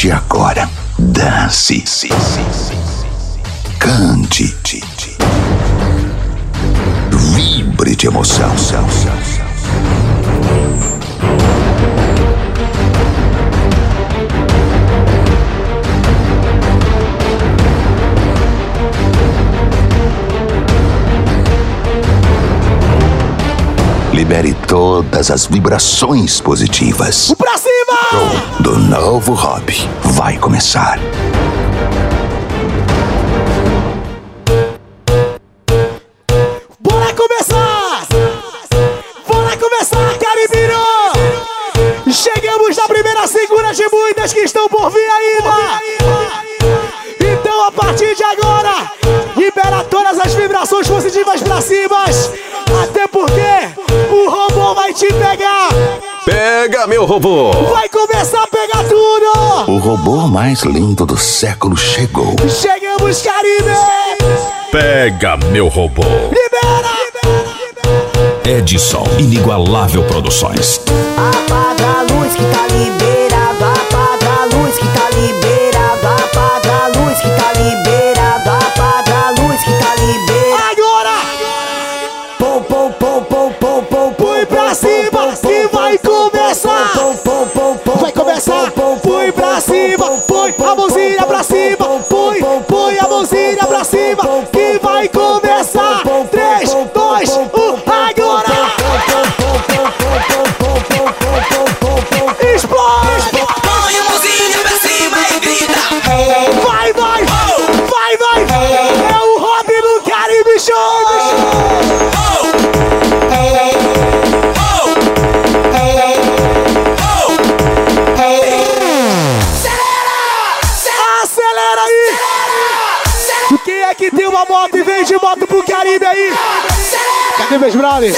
partir agora, dance, cante, vibre de emoção. Libere todas as vibrações positivas. Pra cima! do novo hobby vai começar. Bora começar! Bora começar, Caribino! Chegamos na primeira segura de muitas que estão por vir ainda! Então, a partir de agora, libera todas as vibrações positivas pra cima! Até porque o robô vai te pegar! Pega, meu robô! Vai começar robô mais lindo do século chegou. Chegamos, Caribe! Pega, meu robô! Libera! Edson Inigualável Produções. É que tem uma moto e vem de moto pro Caribe aí? Cadê meus brothers?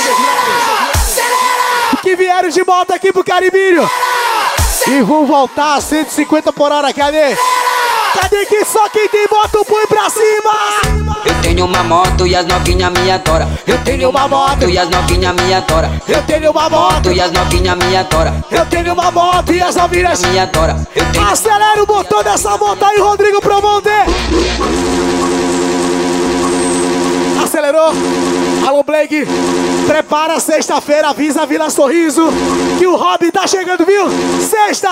Que vieram de moto aqui pro Caribinho e vão voltar a 150 por hora, cadê? Cadê que só quem tem moto põe pra cima? Eu tenho uma moto e as novinha me adora. Eu tenho uma moto E as novinha me adora. Eu tenho uma moto E as novinha me adora. Eu tenho uma moto e as novinhas Me adora. Eu Acelera o motor dessa moto aí, Rodrigo Promonte! Acelerou? Alô, Blake, prepara sexta-feira, avisa a Vila Sorriso que o Hobby tá chegando, viu? Sexta,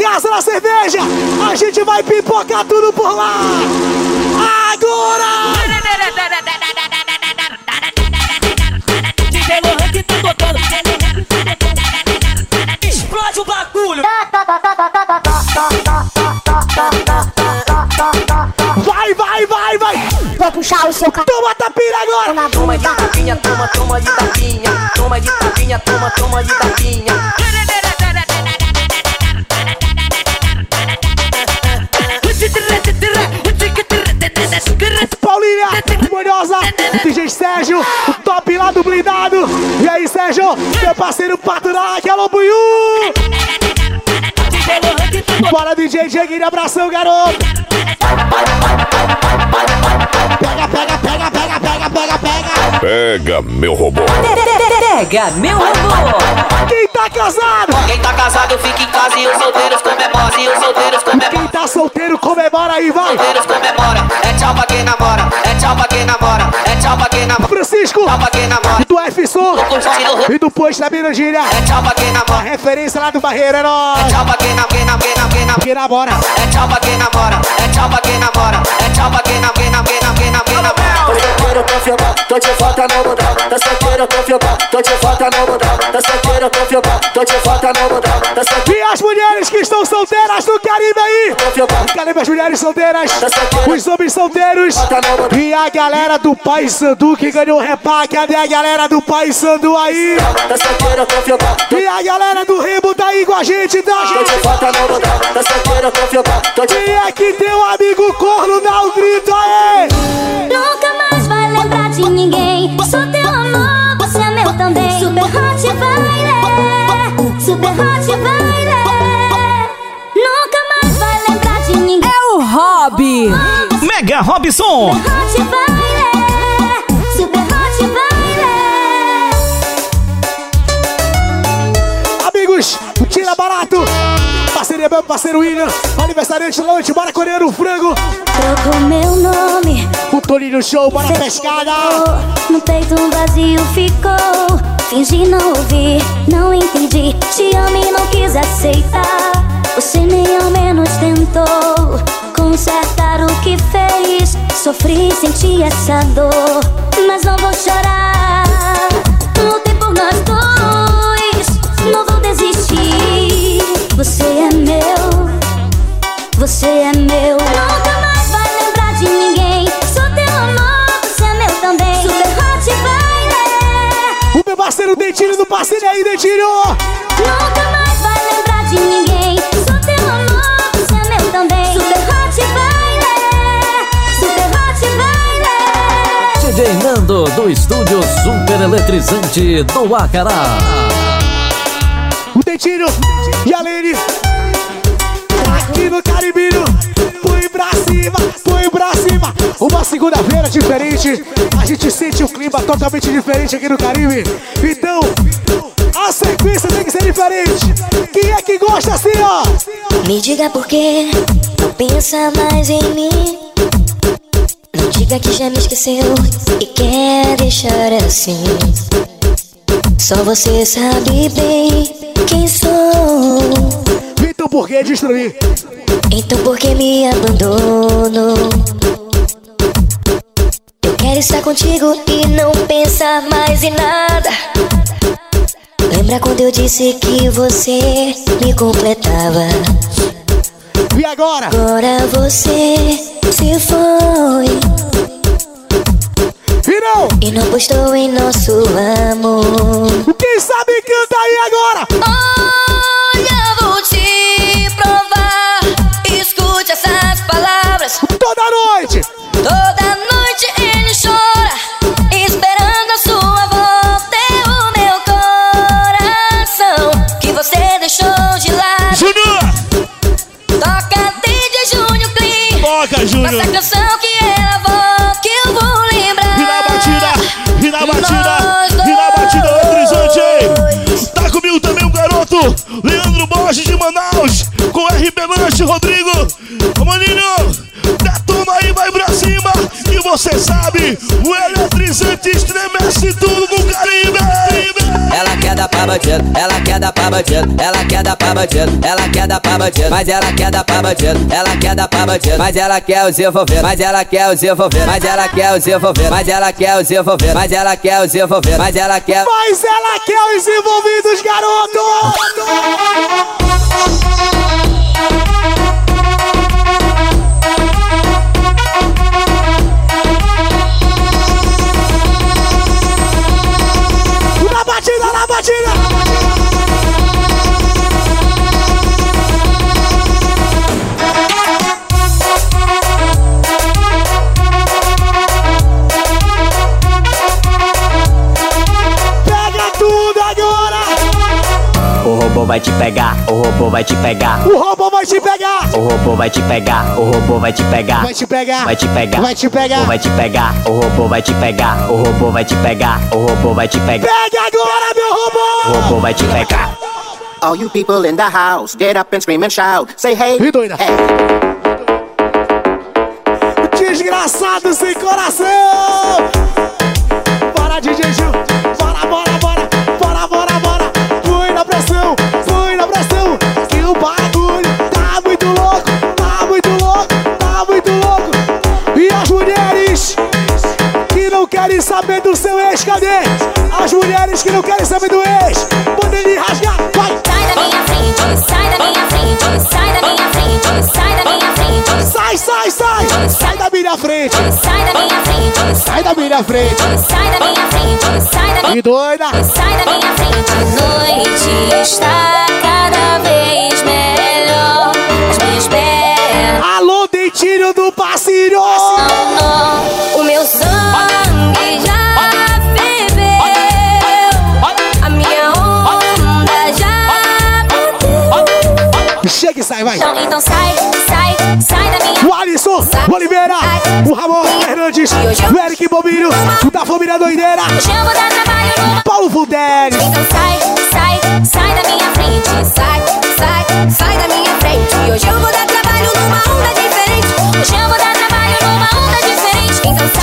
Casa da Cerveja, a gente vai pipocar tudo por lá! Agora! DJ Lohan que tá tocando. Explode o bagulho. Vai, puxar o seu carro Toma tapira agora! na Toma de tapinha, toma, toma de tapinha. Toma de tapinha, toma, toma de tapinha. Paulinha, Manhosa, DJ Sérgio, o top lá do blindado. E aí, Sérgio, meu parceiro Paturac, alô, Buiú! Bora, DJ Jeguinho, abração, garoto! Pega, pega, pega, pega, pega! Meu robô! Pega meu robô. Quem tá casado? Quem tá casado fica em casa e os solteiros comemoram. E os solteiros comemoram. Quem tá solteiro, comemora aí, vai! solteiros comemora. É tchau pra quem namora. É tchau pra quem namora. É tchau pra quem namora. Francisco, Tchau pra quem namora. do o e do Posto da Mirandilha. É tchau pra quem namora. Referência lá do Barreiro, é É nóis! tchau pra quem namora. Quem namora. Quem namora. Quem namora. Quem namora? É tchau pra quem namora. É tchau pra quem namora. É tchau pra quem namora. Quem namora. Quem namora. Quem namora. Tô solteiro, confirmado, tô de volta no mundão. Tô solteiro, confirmado, tô de volta no mundão. Tô solteiro, confirmado, tô de volta no mundão. Tô solteiro, E as mulheres que estão solteiras do Caribe aí? confirmado, Cadê as mulheres solteiras? Os homens solteiros? E a galera do Pai Sandu que ganhou o repá? Cadê a galera do Pai Sandu aí? tô confirmado, E a galera do Remo tá aí com a gente, tá? tô. Tô tô é que tem um amigo corno? Dá um grito Mega Robson. Hot baile, Super Hot Baile. Amigos, o Tira Barato. Parceria meu parceiro William. Aniversariante Lanche, bora colher o frango. Trocou meu nome. O Toninho Show, bora pescada. No peito um vazio ficou. Fingi não ouvir, não entendi. Te amo e não quis aceitar. Você nem ao menos tentou consertar o que fez. Sofri, senti essa dor, mas não vou chorar. Lutei por nós dois, não vou desistir. Você é meu, você é meu. Nunca mais vai lembrar de ninguém. Sou teu amor, você é meu também. Super hot baile. O meu parceiro Dentilho do parceiro aí, Dentilho. Nando do estúdio super eletrizante do Acará. O Dentilho e a Lene. Aqui no Caribinho. Põe pra cima, põe pra cima. Uma segunda-feira diferente. A gente sente o clima totalmente diferente aqui no Caribe. Então, a sequência tem que ser diferente. Quem é que gosta assim, ó? Me diga por que não pensa mais em mim. Diga que já me esqueceu e quer deixar assim. Só você sabe bem quem sou. Então por que destruir? Então por que me abandonou? Eu quero estar contigo e não pensar mais em nada. Lembra quando eu disse que você me completava? E agora? Agora você se foi Virão! e não postou em nosso amor. Quem sabe canta aí agora? Olha, bandido, ela quer dar pra bandido, ela quer dar pra bandido, mas ela quer dar pra bandido, ela quer dar pra bandido, mas ela quer os envolver, mas ela quer os envolver, mas ela quer os envolver, mas ela quer os envolver, mas ela quer os envolver, mas ela quer. Mas ela quer os envolvidos, garoto! Batida, na batida! Vai te pegar, o robô vai te pegar, O robô vai te pegar! o robô vai te pegar, o robô vai te pegar, Vai te pegar! vai te pegar, Vai te pegar! o vai te pegar, o robô vai te pegar, o robô vai te pegar, o robô vai te pegar, Pega agora, meu o robô! robô vai te pegar. All you people in the house, get up and scream and shout. Say hey, E doida. hey. Desgraçado sem coração! Bora, DJ Gil! Querem saber do seu ex, cadê? As mulheres que não querem saber do ex! Podem lhe rasgar! Vai! Sai da minha frente, sai da minha frente, sai da minha frente, sai da minha frente, Sai, sai, sai! Sai da minha frente! sai da minha frente, Sai da minha frente! sai da minha frente, sai da minha E doida! Sai da minha frente, a noite está cada vez melhor. Vai! Então, então sai, sai, sai da minha O Alisson Oliveira, o Ramon Fernandes, o Eric Bobinho, o da família doideira, Paulo Fudelli. Então sai, sai, sai da minha frente Sai, sai, sai da minha frente Hoje eu vou dar trabalho numa onda diferente Hoje eu vou dar trabalho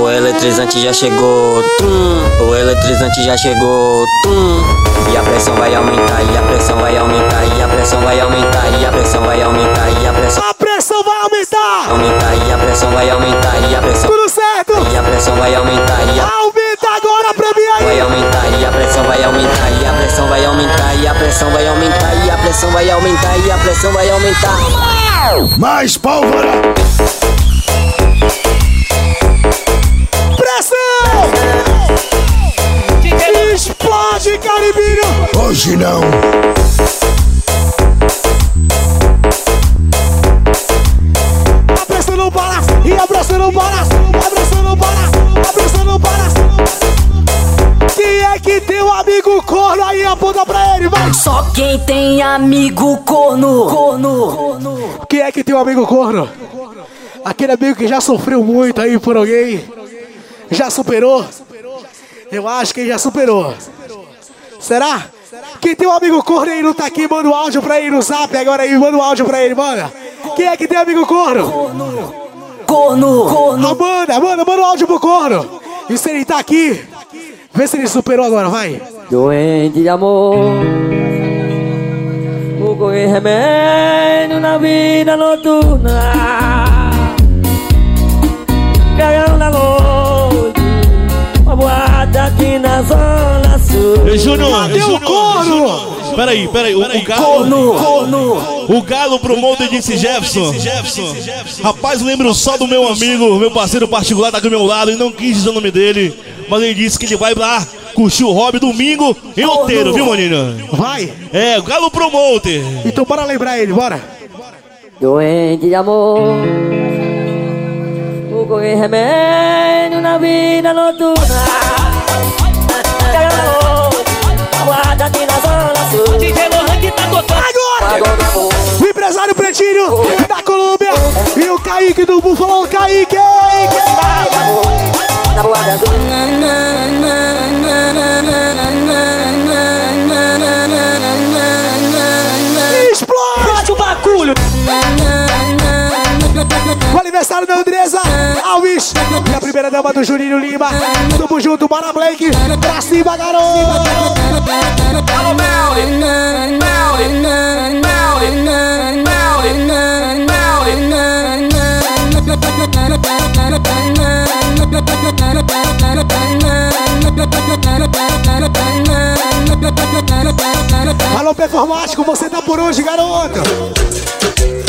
O eletrizante já chegou, tum. O eletrizante já chegou, tum. E a pressão vai aumentar, e a pressão vai aumentar, e a pressão vai aumentar, e a pressão vai aumentar, e a pressão A pressão vai aumentar! aumentar, e a pressão vai aumentar, e a pressão Tudo certo! e a pressão vai aumentar, e a Aumenta agora pra mim vai aí! aumentar, e a pressão vai aumentar, e a pressão vai aumentar, e a pressão vai aumentar, e a pressão vai aumentar, e a pressão vai aumentar. Mais pólvora! Explode, Caribinho! Hoje não! A pressão não para! E a pressão não para! A pressão não para! A pressão não para! Quem é que tem um amigo corno aí? Aponta pra ele, vai! Só quem tem amigo corno. Corno. Quem é que tem um amigo corno? Aquele amigo que já sofreu muito aí por alguém. Já superou? Eu acho que ele já superou. Será? Quem tem um amigo corno aí não tá aqui, manda um áudio pra ele no zap agora aí, manda um áudio pra ele, manda. Quem é que tem amigo corno? Corno. Corno. Amanda, manda, manda um áudio pro corno. E se ele tá aqui, vê se ele superou agora, vai. Doente de amor. Vou correr remédio na vida noturna. Cagão da noite. Uma boate aqui na zona. Ei, Júnior, Cadê o corno? Peraí, peraí, o, o galo. Corno. Corno. O galo pro molde disse Jefferson. Rapaz, lembro só do meu amigo, meu parceiro particular, tá aqui do meu lado, e não quis dizer o nome dele, mas ele disse que ele vai lá curtir o hobby domingo em Outeiro, viu, maninho? Vai. É, o galo promoter. Então bora lembrar ele, bora. Doente de amor. Correr remédio na vida noturna. Boate aqui na zona sul. DJ Lohan que tá tocando. Agora! O empresário Pretinho da Colômbia e o Kaique do Búfalo, Kaique! Na boate azul. Explode o bagulho! O aniversário da Andresa Alves e a primeira dama do Juninho Lima. Tamo junto, bora Blake! Pra cima, garoto! Alô, Melly. Melly. Melly. Alô, performático, você tá por hoje, garoto!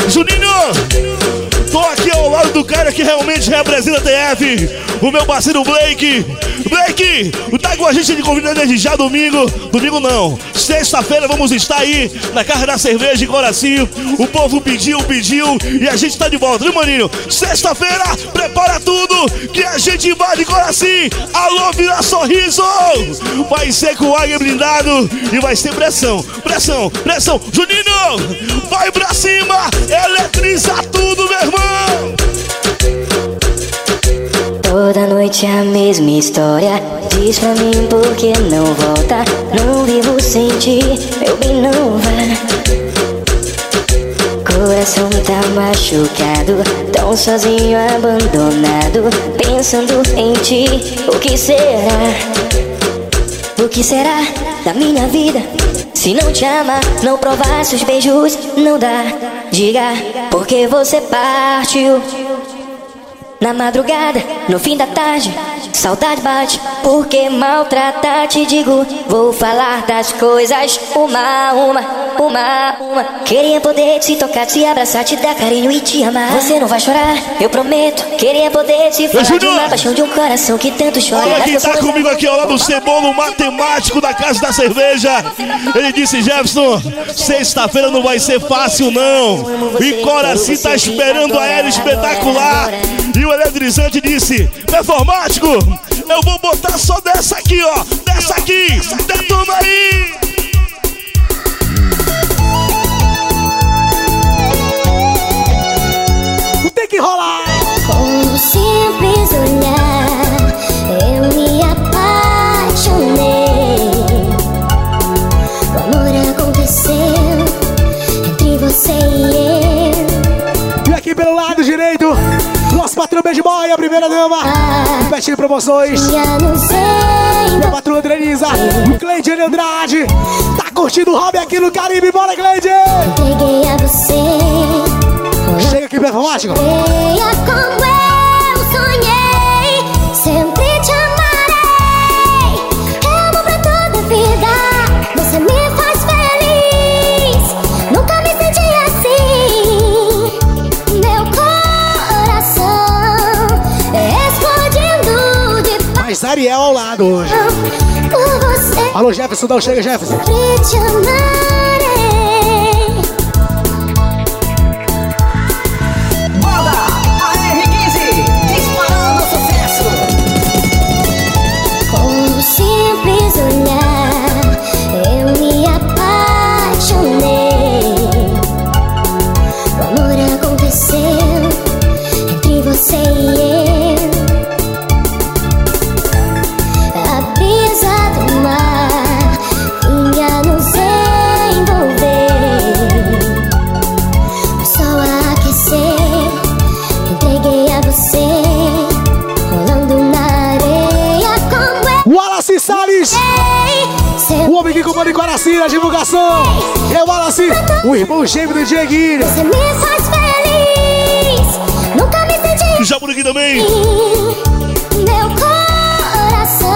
Juninho! Tô aqui ao lado do cara que realmente representa a TF, o meu parceiro Blake. Blake, tá com a gente de convidado desde já domingo. Domingo não, sexta-feira vamos estar aí na Casa da Cerveja em Coracinho. O povo pediu, pediu e a gente tá de volta, viu, maninho? Sexta-feira, prepara tudo que a gente invade Coracinho. Alô, Vila Sorriso! Vai ser com águia blindado e vai ser pressão, pressão, pressão. Juninho, vai pra cima, eletriza tudo, meu irmão! Toda noite a mesma história. Diz pra mim por que não volta. Não vivo sem ti, meu bem não vá. Coração tá machucado. Tão sozinho, abandonado. Pensando em ti, o que será? O que será da minha vida? Se não te ama, não provasse os beijos, não dá. Diga, porque você partiu. Na madrugada, no fim da tarde, saudade bate, porque maltratar te digo. Vou falar das coisas uma a uma, uma a uma. Queria poder te tocar, te abraçar, te dar carinho e te amar. Você não vai chorar, eu prometo. Queria poder te falar de Júnior! uma paixão de um coração que tanto chora. Olha quem tá comigo aqui ao lado do Cebolo, matemático da Casa da Cerveja. Ele disse, Jefferson, sexta-feira não vai ser fácil não. E Coraci tá esperando a era espetacular. E o eletrizante disse, performático, eu vou botar só dessa aqui, ó. Dessa aqui, detona aí. Tem que rolar! Patrão Beijo Boy, a primeira dama. Petinho Promoções. Minha patroa Adrenisa, o Cleide Andrade. Tá curtindo o hobby aqui no Caribe, bora Cleide! Chega aqui, performático. Ariel ao lado hoje. Alô, Jefferson, não chega, Jefferson. Divulgação. É o Wallace, o irmão gêmeo do Dieguinho. Você me faz feliz. Nunca me senti Jaburaqui também. meu coração.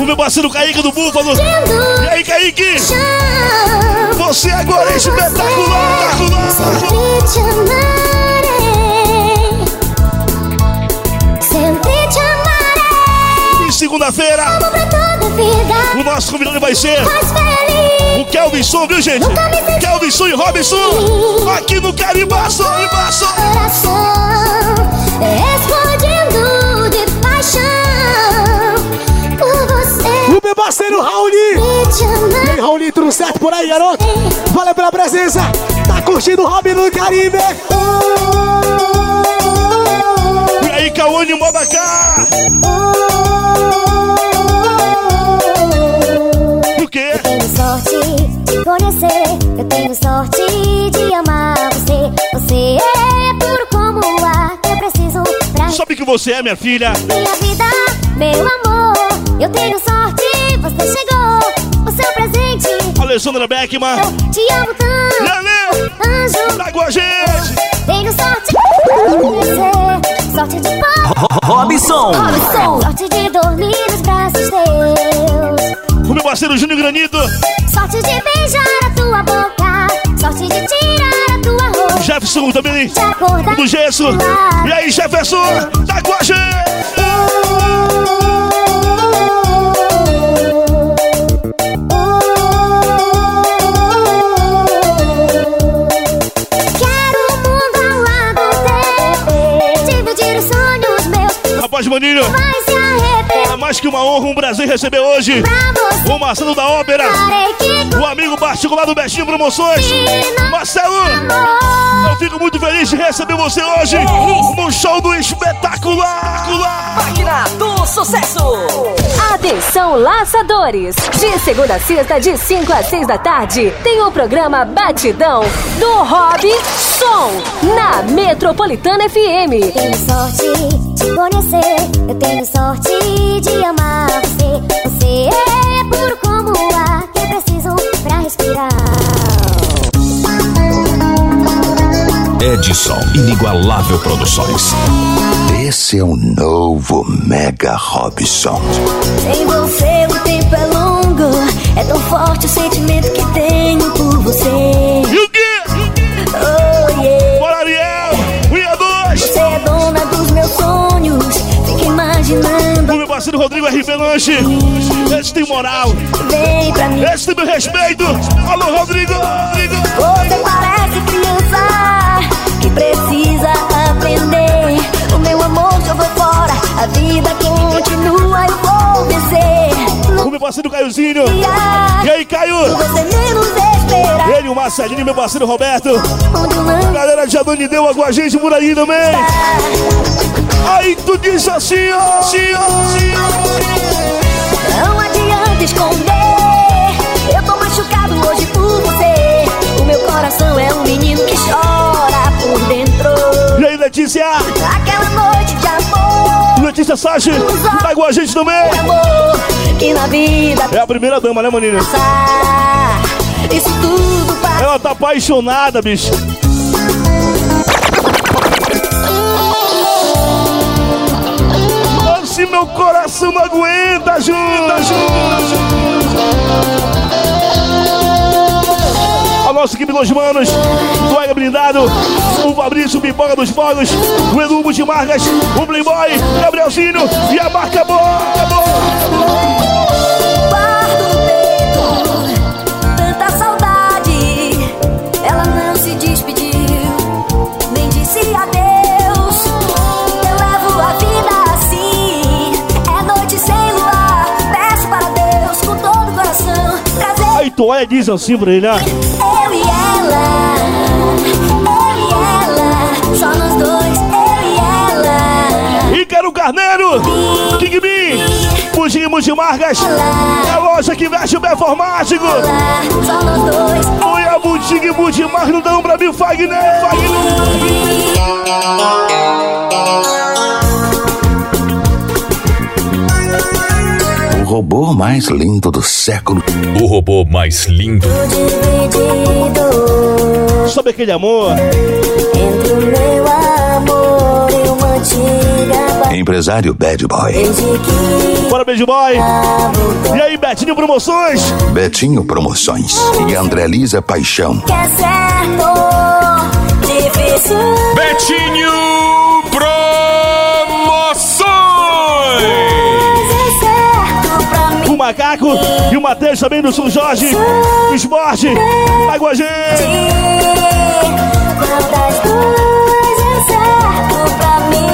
O meu parceiro Kaique do Búfalo. E aí, Kaique? Você agora é espetacular. Sempre te amarei. Segunda-feira, o nosso convidado vai ser o Kelvin Som, viu, gente? Kelvin Som e Robinson. Aqui no Caribaço, Caribaço. coração explodindo de paixão por você. O meu parceiro Rauli. E aí, Rauli, tudo certo por aí, garoto? Valeu pela presença. Tá curtindo o hobby no Caribe. E aí, Cauane Modacá. O quê? Tenho sorte de conhecer, eu tenho sorte de amar você. Você é puro como o ar que eu preciso pra Sabe que você é, minha filha? minha vida, meu amor. Eu tenho sorte, você chegou, o seu presente. Alessandra Beckman. Te amo tanto, Lele, anjo. tá com a gente. Tenho sorte de conhecer, sorte de paz. Robson. Robson. Sorte de parceiro Júnior Granito. Sorte de beijar a tua boca. Sorte de tirar a tua roupa. Jefferson também. Do Gesso. E aí, Jefferson, tá com a gente. Quero o mundo ao lado teu. Dividir os sonhos meus. Rapaz, maninho. É mais que uma honra, um prazer receber hoje o Marcelo da Ópera, que o amigo particular do Bestinho Promoções. Marcelo, eu fico muito feliz de receber você hoje no show do espetacular. Máquina do sucesso. Atenção, laçadores! De segunda a sexta, de 5 a 6 da tarde, tem o programa Batidão do Hobby Som, na Metropolitana FM. Tenho sorte de conhecer. Eu tenho sorte de amar você. Você é Edson Inigualável Produções. Esse é o novo Mega Robson. Sem você o tempo é longo. É tão forte o sentimento que tenho por você. E o quê? Oh, yeah. Bora, Ariel! Unha 2! Você é dona dos meus sonhos. Fica imaginando. Parceiro Rodrigo RP Lanche. Esse tem moral. Esse tem meu respeito. Alô, Rodrigo! Rodrigo! Você parece criança que precisa aprender. O meu amor jogou fora, a vida continua, eu vou vencer. O meu parceiro Caiozinho. E aí, Caio? Você menos espera. Ele, o Marcelinho meu parceiro Roberto. Galera de Adoni deu com a gente por aí também. Aí tu diz assim, ó, assim, ó, assim, ó. Não adianta esconder. Eu tô machucado hoje por você. O meu coração é um menino que chora por dentro. E aí, Letícia? Aquela noite de amor. Letícia Sachi, tá com a gente também. Amor que na vida É a primeira dama, né, maninha? passar. Isso tudo passa. Ela tá apaixonada, bicho. Não aguenta, ajuda, ajuda, A nossa equipe dos manos, do Ega Blindado, o Fabrício Pipoca dos Fogos, o Edu Multimarcas, o Playboy, Gabrielzinho e a marca boa. Guardo e diz assim pra ele, né? eu e ela. Eu e ela. Só nós dois, eu e ela. Ícaro Carneiro, King Bee, Bugim Multimarcas, é a loja que veste o performático. Só nós dois. A Boutique Multimarcas, não dão pra mim, Fagner. O robô mais lindo do século. O robô mais lindo. Sabe aquele amor? entre o meu amor e uma antiga Empresário Bad Boy. Bora, Beijo Boy. E aí, Betinho Promoções? Betinho Promoções. E André Lisa Paixão. que é certo, difícil. Betinho Macaco e o Matheus também do São Jorge. Esporte, vai com a gente. Duas é certo pra mim?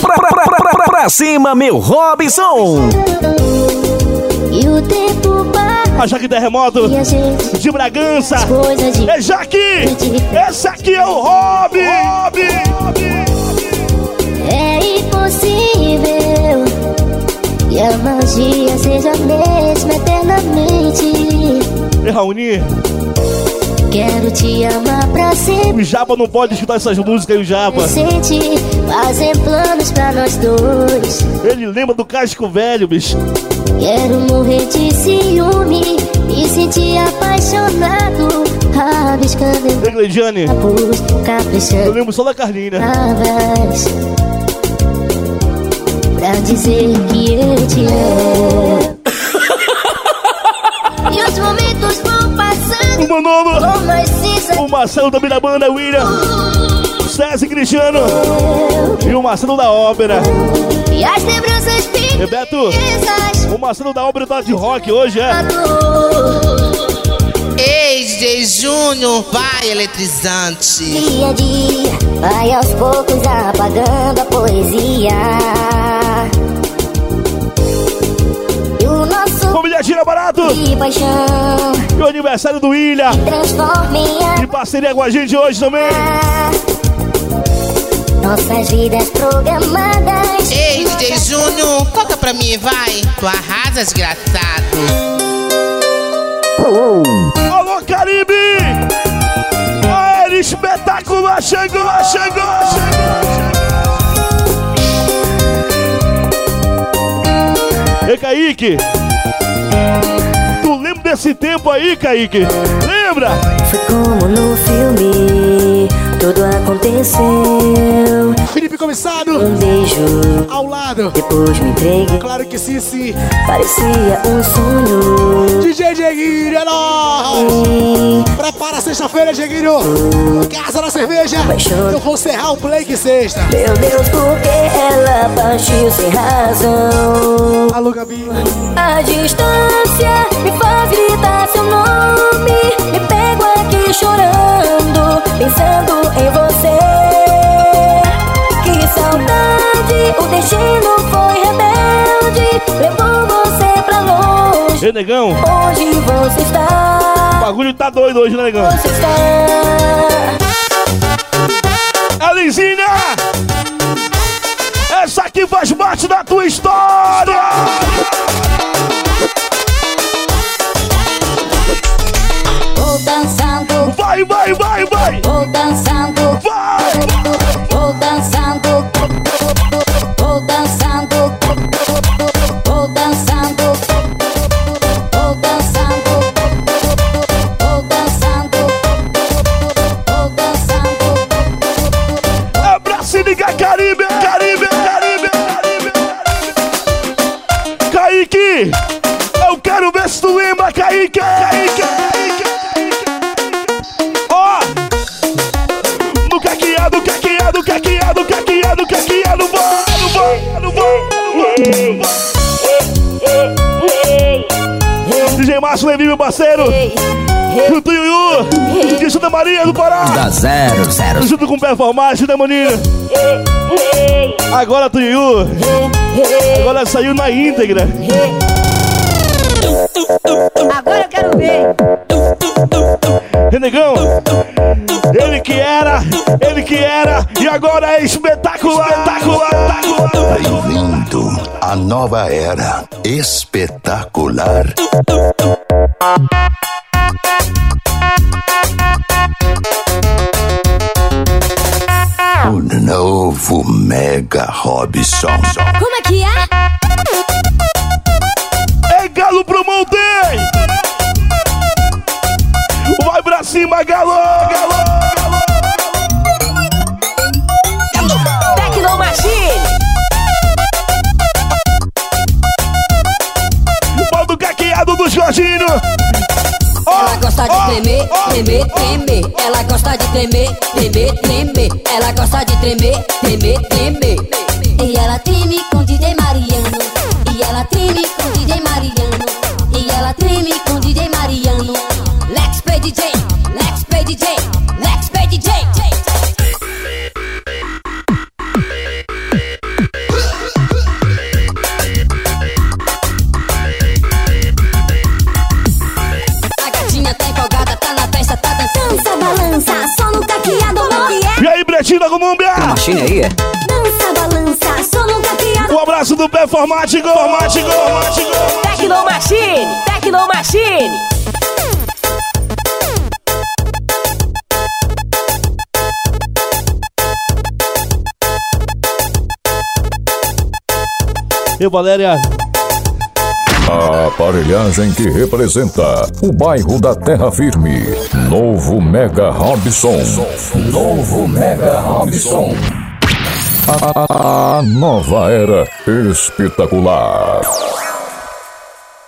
Pra, pra, pra, pra, pra, pra cima, meu Robson! E o tempo A Jaque Terremoto de Bragança. É Jaque! Esse aqui é o Hobby! Hobby! É impossível que a magia seja a mesma eternamente. E Raoni, Quero te amar pra sempre. o Japa não pode escutar essas músicas aí, o Japa. Sente, fazer planos pra nós dois. Ele lembra do casco velho, bicho. Quero morrer de ciúme, me sentir apaixonado. Rabiscando em Egleidiane, capuz, eu caprichando lembro só da Carlinha. palavras. Pra dizer que eu te amo. e os momentos vão passando. O Manolo, o Marcelo também da banda, William, César e Cristiano e o Marcelo da Ópera. e as lembranças Pequenas. o Marcelo da Ópera tá de rock hoje, é? Ei, DJ Júnior, vai eletrizante. Dia a dia, vai aos poucos apagando a poesia. E o nosso Família Tira Barato de paixão e o aniversário do em De parceria com a gente hoje também. Nossas vidas programadas. Ei, DJ Júnior, toca pra mim, vai. Tu arrasas, desgraçado. Alô, Caribe! Aéreo espetacular chegou, chegou, chegou! Ei! Kaique. Tu lembra desse tempo aí, Kaique? Lembra? Foi como no filme, tudo aconteceu. Felipe Comissário. Um beijo. Ao lado. Depois me entreguei. Claro que sim, sim. Parecia um sonho. DJ Dieguinho, é nóis. Prepara sexta-feira, Dieguinho. Casa na cerveja. Eu vou serrar o Blake sexta. Meu Deus, por que ela partiu sem razão? Alô, Gabi. A distância me faz gritar seu nome. Me chorando, pensando em você. Que saudade, o destino foi rebelde. Levou você pra longe. Ei, negão. Onde você está? O bagulho tá doido hoje, né, negão? Você está? Elisinha! Essa aqui faz parte da tua história! Vou dançando, Vai, vai, vai, vai! vou dançando, Vai! vou dançando, vou dançando, vou dançando, vou dançando, vou dançando, vou dançando. Abraço e liga Caribe, Caribe, Caribe, Caribe. Kaique! Eu quero ver se tu lembra! Kaique, Kaique, Márcio Levi, meu parceiro! O Tuiuiu, de Santa Maria do Pará! Da zero, zero. Junto com o Performance, né, maninho? Agora, Tuiuiu, agora saiu na íntegra. Agora eu quero ver. Renegão, ele que era, ele que era, e agora é espetacular, espetacular, espetacular. Bem-vindo nova era espetacular. O novo Mega Robson. Como é que é? É Galo pro Monte! Vai pra cima, Galo! Galo! Jorginho! Ela gosta de tremer, tremer, tremer. Ela gosta de tremer, tremer, tremer. Ela gosta de tremer, tremer, tremer. E ela treme da Colômbia? Machine aí, é? Dança, balança, só no caqueado. Um abraço do Performático! Formático! Formático! Tecno Machine. Tecno Machine. E Valéria, A aparelhagem que representa o bairro da Terra Firme. Novo Mega Robson. Novo Mega Robson. A, a- a nova era espetacular.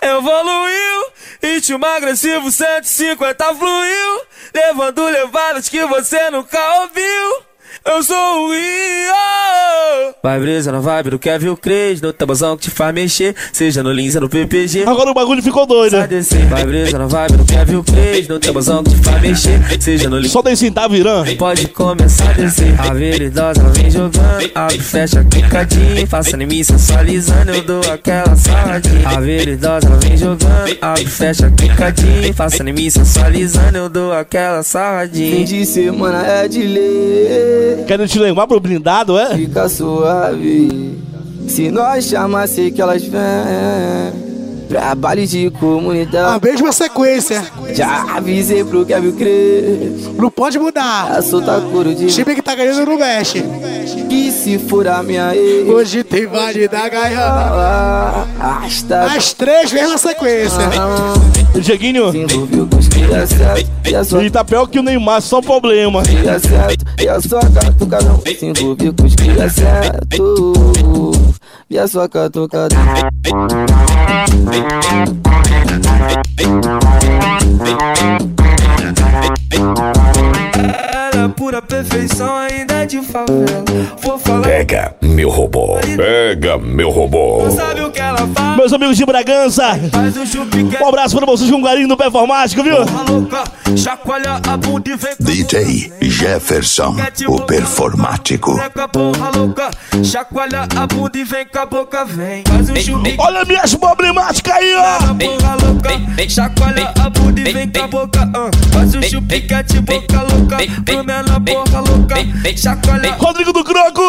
Evoluiu, ritmo agressivo 150 fluiu, levando levadas que você nunca ouviu. Eu sou o Rio. Vai brisa na vibe do Kevin Cres, no tabuzão que te faz mexer, seja no Lins ou no PPG. Agora o bagulho ficou doido. Sai descer, vai brisa na vibe do Kevin Cres, no tabuzão que te faz mexer, seja no Lins. Só tem cintar virando. Pode começar a descer. A veridosa ela vem jogando, abre, fecha, quicadinho, faça em mim sensualizando, eu dou aquela sarradinha. A veridosa ela vem jogando, abre, fecha, quicadinho, faça em mim sensualizando, eu dou aquela sarradinha. Fim de semana é de lei. Querem te levar pro blindado, é? Fica suave. Se nós chamar, sei que elas vêm. Trabalho de comunidade. A mesma sequência. Já avisei pro Kevin crer. Não pode mudar. A solta couro de. Time que tá ganhando não mexe. Que se for a minha ex. Hoje tem vale da Gaiana. Asta. As três, mesma sequência. Dieguinho. Cria certo. E Ele tá pior que o Neymar, só problema. cria certo. E a sua catucadão. Se envolveu com os cria certo. E a sua catucadão. É pura perfeição, ainda é de favela. Vou falar. Pega meu robô. Pega meu robô. Sabe o que ela faz? Meus amigos de Bragança, Faz chupique. um abraço pra vocês, Jungarinho do Performático, viu? louca, chacoalha a bunda e vem com DJ Jefferson, o performático. louca. Chacoalha a bunda e vem com a boca, vem. Faz um chupique. Olha minhas problemáticas aí, ó. Louca, chacoalha a bunda e vem com a boca. ah. Faz um chupiquete, boca louca. Porra louca. Chacoalha Rodrigo do Croco.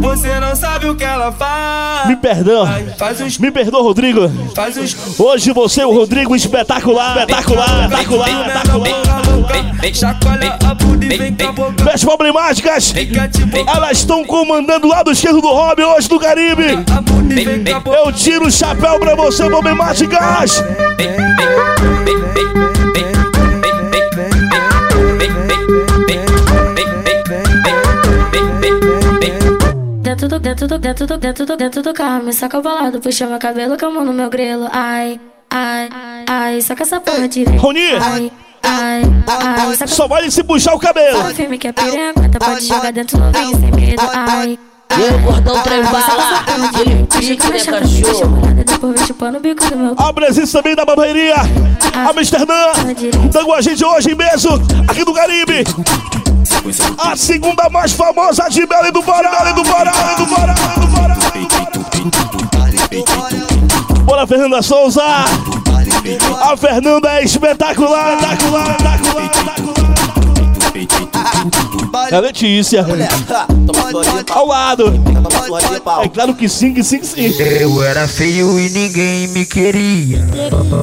Você não sabe o que ela faz. Me perdão. Faz um Me perdoa, Rodrigo. Faz os Hoje você, o Rodrigo, espetacular, espetacular, espetacular, espetacular. E. Minhas problemáticas, elas estão comandando o lado esquerdo do hobby hoje do Caribe. Eu tiro o chapéu pra você, problemáticas. Do, dentro do, dentro do, dentro do, dentro do carro, me saca bolado, puxa meu cabelo com a mão no meu grelo. Ai, ai, ai, saca essa porra direita. Roni. Ai, ai, ai, saca Só vale se puxar o cabelo. Sabe firme que a piranha aguenta, pode jogar dentro do vinho sem medo. Ai. E o gordão trem bala, ele pique nem cachorro. O A presença também da barbearia Amsterdã com a gente hoje mesmo Aqui do Caribe A segunda mais famosa de Belém do Pará. Belém do Pará Belém do Pará Belém do Pará. Bora Fernanda Souza. A Fernanda é espetacular Espetacular, espetacular, espetacular É a Letícia Ao lado É claro que sim, que sim, que sim Eu era feio e ninguém me queria.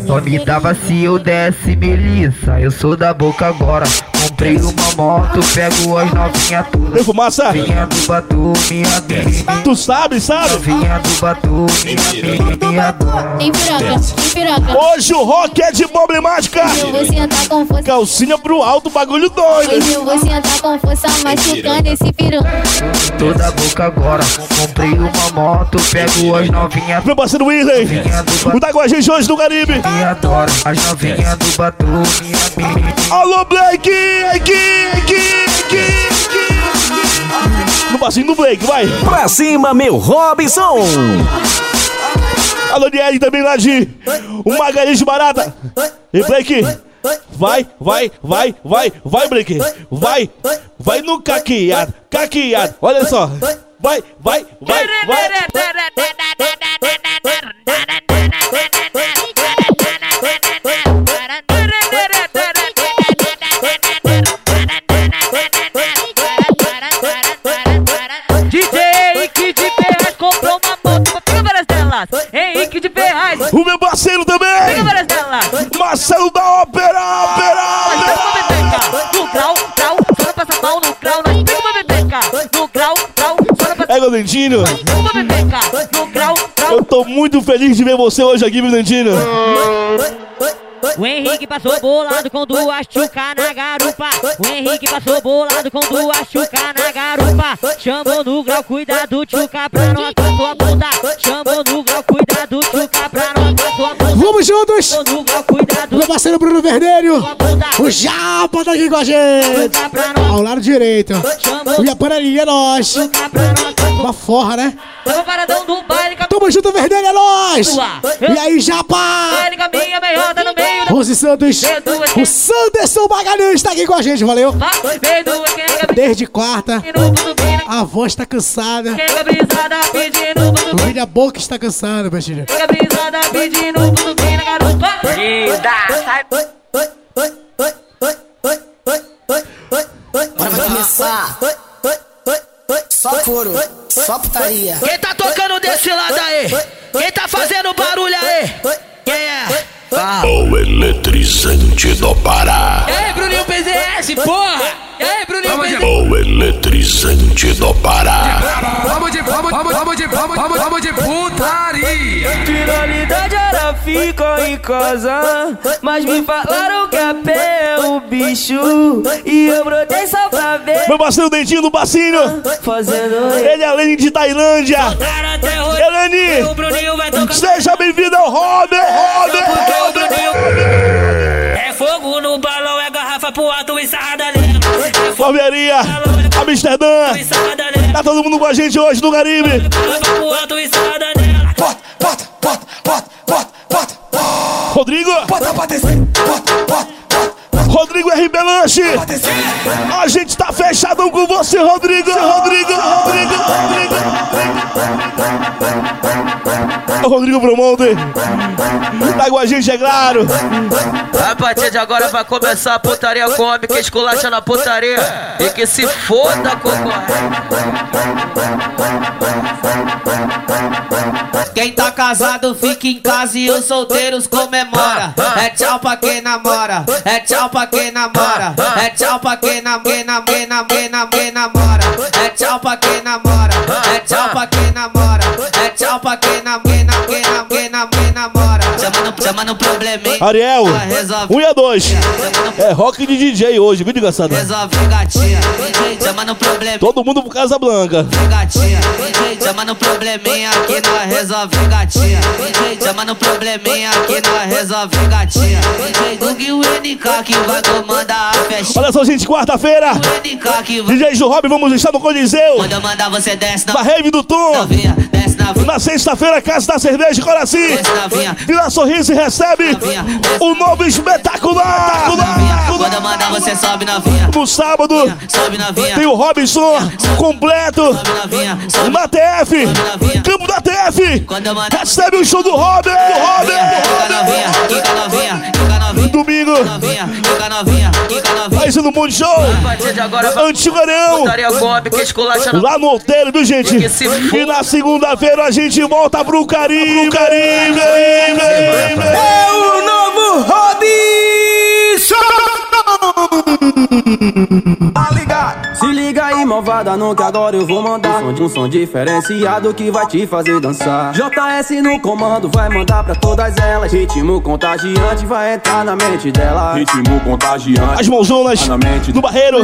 Só me dava se eu desse melissa. Eu sou da boca agora. Comprei uma moto, pego as novinhas todas. Vem fumaça Vinha do Batu, minha. Tu sabe, sabe? Vinha do Batu, minha amiga. Minha. Tem piroca, tem piroca. Hoje o rock é de problemática Eu vou sentar com força. Calcinha pro alto, bagulho doido Hoje eu vou sentar com força, machucando esse piru. Tô da boca agora. Comprei uma moto, pego as novinhas. Meu parceiro Whirley O tá com a gente hoje do Caribe Me adora. As novinhas do Batu, minha amiga. Alô Blake aqui, aqui, aqui, aqui. No passinho do Blake, vai Pra cima, meu Robson! Alô Nieri também lá de O Magalhães de Barata E Blake Vai, vai, vai, vai, vai Blake Vai, vai no caqueado, caqueado Olha só Vai, vai, vai, vai DJ Henrique de Ferraz comprou uma moto. Pega várias delas. Henrique de Ferraz. O meu parceiro Pega também várias delas. Marcelo da Ópera, Ópera, bebeca. No grau, grau. Só não passa mal no grau. Nós pega uma bebeca. No grau, grau. Não passa É, Pega uma bebeca. No grau, grau. Eu tô muito feliz de ver você hoje aqui, Valentino O Henrique passou bolado com duas chuca na garupa. O Henrique passou bolado com duas chuca na garupa. Chamou no grau, cuidado, chuca pra nós sua bunda. Chamou no grau, cuidado, chuca pra nós. Vamos juntos! Meu parceiro Bruno Vermelho, o Japa tá aqui com a gente. Ao lado direito. E a panelinha é nós. Uma forra, né? Tamo junto, Vermelho, é nós. E aí, Japa? Rose Santos, o Sanderson Magalhães tá aqui com a gente, valeu? Desde quarta, a voz tá cansada. O a boca está cansada, meu filho. Vai começar. Só couro, só putaria. Quem tá tocando desse lado aí? Quem tá fazendo barulho aí? Quem é? Fala. O eletrizante do Pará. E aí, Bruninho PZS, porra! E aí, Bruninho PZS? O eletrizante do Pará. Vamos de, vamos, vamos, vamos de, vamos, vamos, vamos de putaria. Finalidade ficar em casa, mas me falaram que a pé é o bicho e eu brotei só pra ver. Meu parceiro Dentinho do Bacinho. Fazendo Ele é além de Tailândia. Eleni, seja bem-vindo ao Robin. Robin. É fogo no balão, é garrafa pro alto e sarrada nela. Barbearia, Amsterdã. Tá todo mundo com a gente hoje no e sarrada nela. Rodrigo. Rodrigo RB Lanche. A gente tá fechadão com você, Rodrigo. Rodrigo, Rodrigo, Rodrigo. O Rodrigo Promonte. Tá com a gente, é claro. A partir de agora vai começar a putaria cômica, esculacha na putaria. E que se foda, Quem tá casado fica em casa e os solteiros comemora. É tchau pra quem namora, é tchau pra quem namora, é tchau pra quem nam- quem nam- quem nam- quem nam- quem namora, é tchau pra quem namora, é tchau pra quem namora, é tchau pra quem nam- quem nam- quem nam- quem nam- quem namora. Chama no, probleminha. Ariel, ela resolve. 1 e a 2. É rock de DJ hoje, viu, engraçado? Resolve gatinha, chama no probleminha. Todo mundo pro Casa Blanca. gatinha, chama no probleminha que nós resolve gatinha. Chama no probleminha que nós resolve gatinha. Do que o NK que vai comandar a festa. Olha só, gente, quarta-feira. DJ Ju Rob, vamos estar no Coliseu. Quando eu mandar você desce na Na Rave do Tom. Na sexta-feira, Casa da Cerveja Coraci. Vila Sorriso e recebe o novo espetacular. Quando eu mandar você sobe na vinha. No sábado, Sobe na vinha. tem o Robinson completo. Na TF, campo da TF. Recebe o show do Robin. Do Robin. Domingo, vai ser no Mundo Show. Na Lá no Outeiro, viu, gente? E na segunda-feira a gente volta pro. Caribe. É o novo Robinson! Tá ligado? Se liga aí, malvada, não que agora eu vou mandar um som, um som diferenciado que vai te fazer dançar. JS no comando vai mandar pra todas elas. Ritmo contagiante vai entrar na mente dela. Ritmo contagiante. As mãozonas do Barreiro.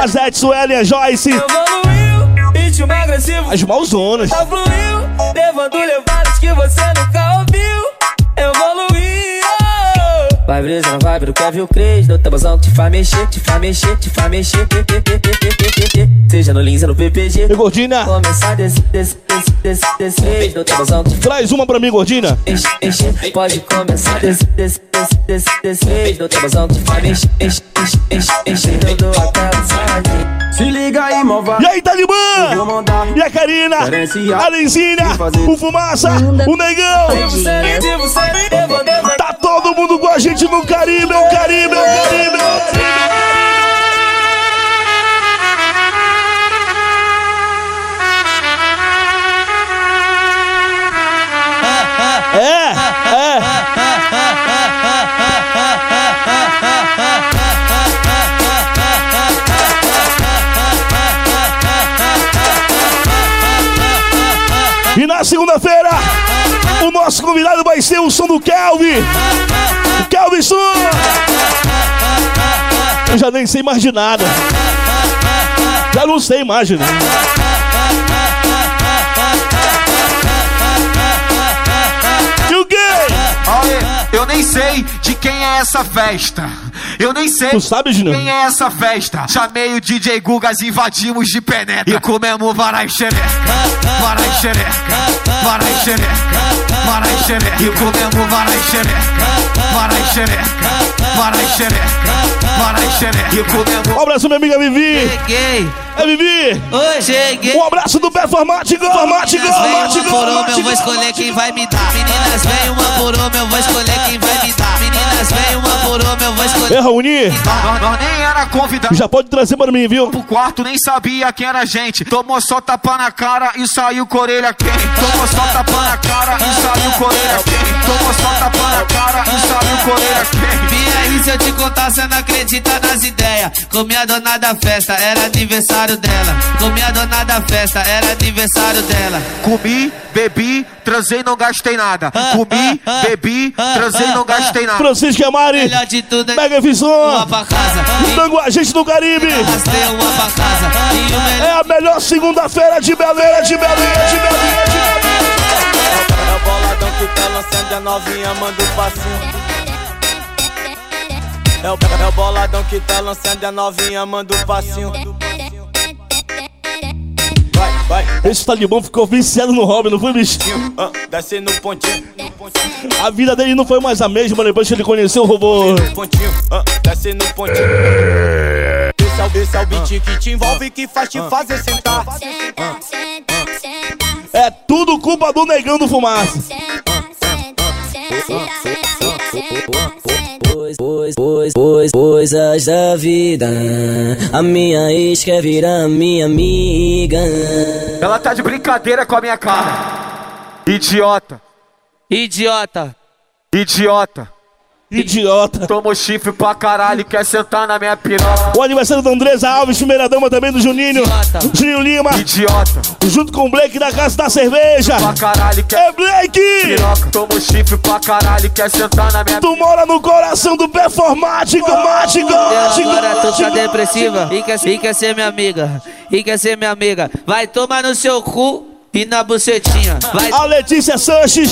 A Zete, Sueli, a Joyce. Evoluiu, ritmo agressivo. As mãozonas. Tá fluiu, levando levadas que você nunca ouviu. Evoluiu. Vai brisa na vibe do Kevin Cres No tabuzão que te faz mexer, te faz mexer, te faz mexer Seja no Lins no PPG E Gordina Começar desse, desse, desse, desse, desse No tabuzão que te Traz uma pra mim, Gordina pode começar desse, desse, desse, desse, desse tabuzão que Se liga aí, malvada. E aí, Talibã? E a Karina? A Lenzinha? O Fumaça? O Negão? Tá todo mundo com a gente no Caribe, é o Caribe, é o Caribe, é o Caribe. E na segunda-feira, o nosso convidado vai ser o som do Kelvin. Kelvin Som. Eu já nem sei mais de nada. Já não sei mais, né? E o quê? Olha, eu nem sei de quem é essa festa. Eu nem sei Tu sabe, Junior? quem é essa festa. Chamei o DJ Gugas, invadimos de penetra. E comemos varai xereca, varai xereca, varai xereca, varai xereca. E comemos varai xereca, varai xereca, varai xereca, varai xereca. E comemos... Um abraço, minha amiga Vivi. Cheguei. É, Vivi. Oi, cheguei. Um abraço do Performático. Performático. por uma, eu vou escolher quem vai me dar. Meninas, vem uma por uma, eu vou escolher quem vai me dar. Meninas, vem uma Demorou, meu, vou escolher. É, Raoni, Nós, nós nem era convidado já pode trazer para mim, viu? pro quarto, nem sabia quem era a gente. Tomou só tapa na cara e saiu com orelha quente. Tomou só tapa na cara e saiu com orelha quente. Tomou só tapa na cara e saiu com orelha quente. Minha se eu te contar, cê não acredita nas ideias. Comi a dona da festa, era aniversário dela. Comi a dona da festa, era aniversário dela. Comi, bebi, transei, não gastei nada. Comi, bebi, transei, não gastei nada. Francisco e Amari, Melhor de tudo é Mega uma Visão, pra casa. Tango Agente do Caribe. O É a melhor segunda-feira de Belém, de Belém, de Belém, de Belém. É o boladão que tá lançando a novinha, manda o passinho. É o, é o boladão que tá lançando a novinha, manda o passinho. Vai, Esse talibão ficou viciado no hobby, não foi, bicho? ah, desce no pontinho, A vida dele não foi mais a mesma depois que ele conheceu o robô. pontinho, ah, desce no pontinho. Esse é, o, esse é o beat que te envolve, que faz te fazer sentar. É tudo culpa do negão do fumaça. Pois, pois, pois, coisas da vida. A minha ex quer virar minha amiga. Ela tá de brincadeira com a minha cara. Idiota, idiota. idiota. Idiota. Tomou chifre pra caralho quer sentar na minha piroca. O aniversário da Andresa Alves, primeira dama também do Juninho. Juninho Lima, Idiota, junto com o Blake da Casa da Cerveja. pra caralho e É quer Blake! piroca. Tomou chifre pra caralho quer sentar na minha Tu mora no coração do performático, mágico, Agora tu tá depressiva e quer, e quer ser minha amiga. E quer ser minha amiga. Vai tomar no seu cu e na bucetinha. Vai, A Letícia Sanches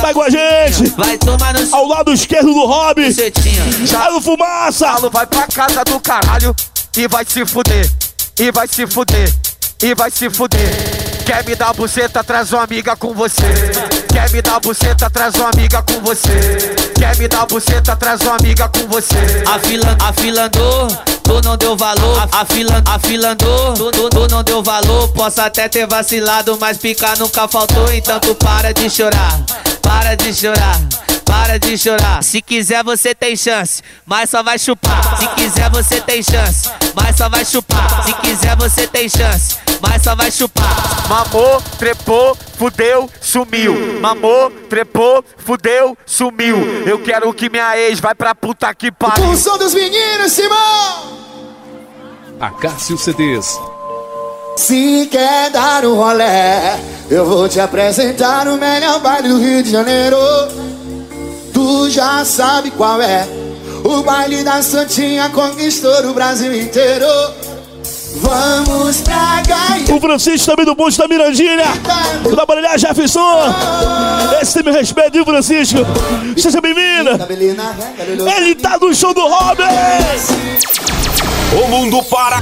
tá com a gente. vai tomar no seu Ao lado esquerdo do Hobby. bucetinha. Thiago Fumaça. Galo vai pra casa do caralho e vai se fuder, e vai se fuder, e vai se fuder. Quer me dar buceta, traz uma amiga com você. Quer me dar buceta, traz uma amiga com você. Quer me dar buceta, traz uma amiga com você. A fila, a fila andou, tu não deu valor. A fila, a fila andou, tu, tu, tu não deu valor. Posso até ter vacilado, mas picar nunca faltou. Então tu para de chorar, para de chorar. Para de chorar. Se quiser, você tem chance, mas só vai chupar. Se quiser, você tem chance, mas só vai chupar. Se quiser, você tem chance, mas só vai chupar. Mamou, trepou, fudeu, sumiu. Mamou, trepou, fudeu, sumiu. Eu quero que minha ex vai pra puta que pariu. O som dos meninos, Simão. Acácio CDs. Se quer dar um rolé, eu vou te apresentar o melhor baile do Rio de Janeiro. Tu já sabe qual é. O baile da Santinha conquistou o Brasil inteiro. Vamos pra Gaia. O Francisco também do Monte da Mirandinha. O da Barulhar Jefferson. Esse tem meu respeito, viu, Francisco? Seja bem-vindo. Ele tá no show do Robin. O mundo para.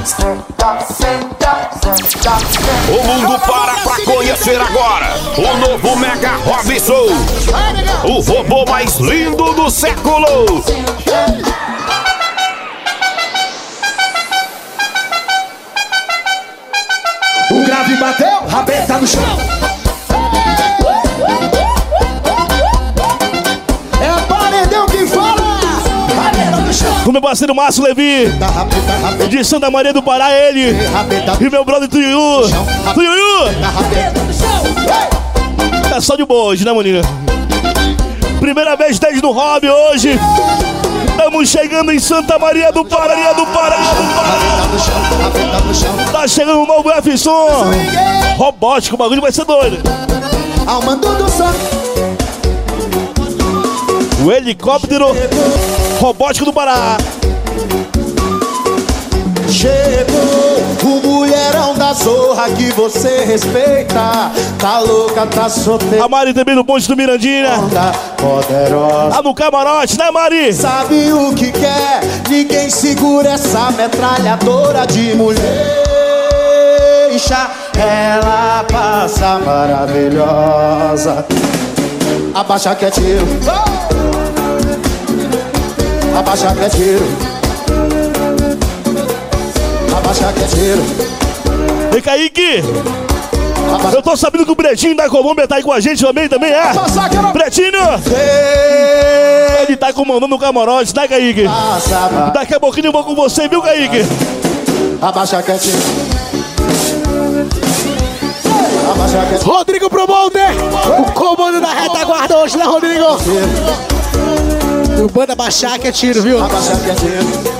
O mundo para pra conhecer agora o novo Mega Robson. O robô mais lindo do século. Rabeta no chão. É paredão que fala. Rabeta no chão. O meu parceiro Márcio Levi, de Santa Maria do Pará, ele. E meu brother Tuiu. Tuiu! É só de boa hoje, né, menina? Primeira vez 10 no hobby hoje. Estamos chegando em Santa Maria do Pará, do Pará, do Pará. Tá chegando um novo F-Som. Robótico, o bagulho vai ser doido. O helicóptero robótico do Pará. Chegou o mulherão da zorra que você respeita. Tá louca, tá solteira. A Mari também no bonde do Mirandinha. Poderosa. Tá no camarote, né, Mari? Sabe o que quer? Ninguém segura essa metralhadora de mulher. Deixa ela passa maravilhosa. Abaixa que é tiro. Abaixa que é tiro. Abaixa que é tiro. Vem, Kaique! Eu tô sabendo que o Pretinho da Colômbia tá aí com a gente também, também é? Pretinho! Ele tá comandando o camarote, tá, Kaique? Daqui a pouquinho eu vou com você, viu, Kaique? Abaixa quietinho. Rodrigo Promoter, o comando da retaguarda hoje, né, Rodrigo? O banda baixar que é tiro, viu? Abaixa quietinho. Fim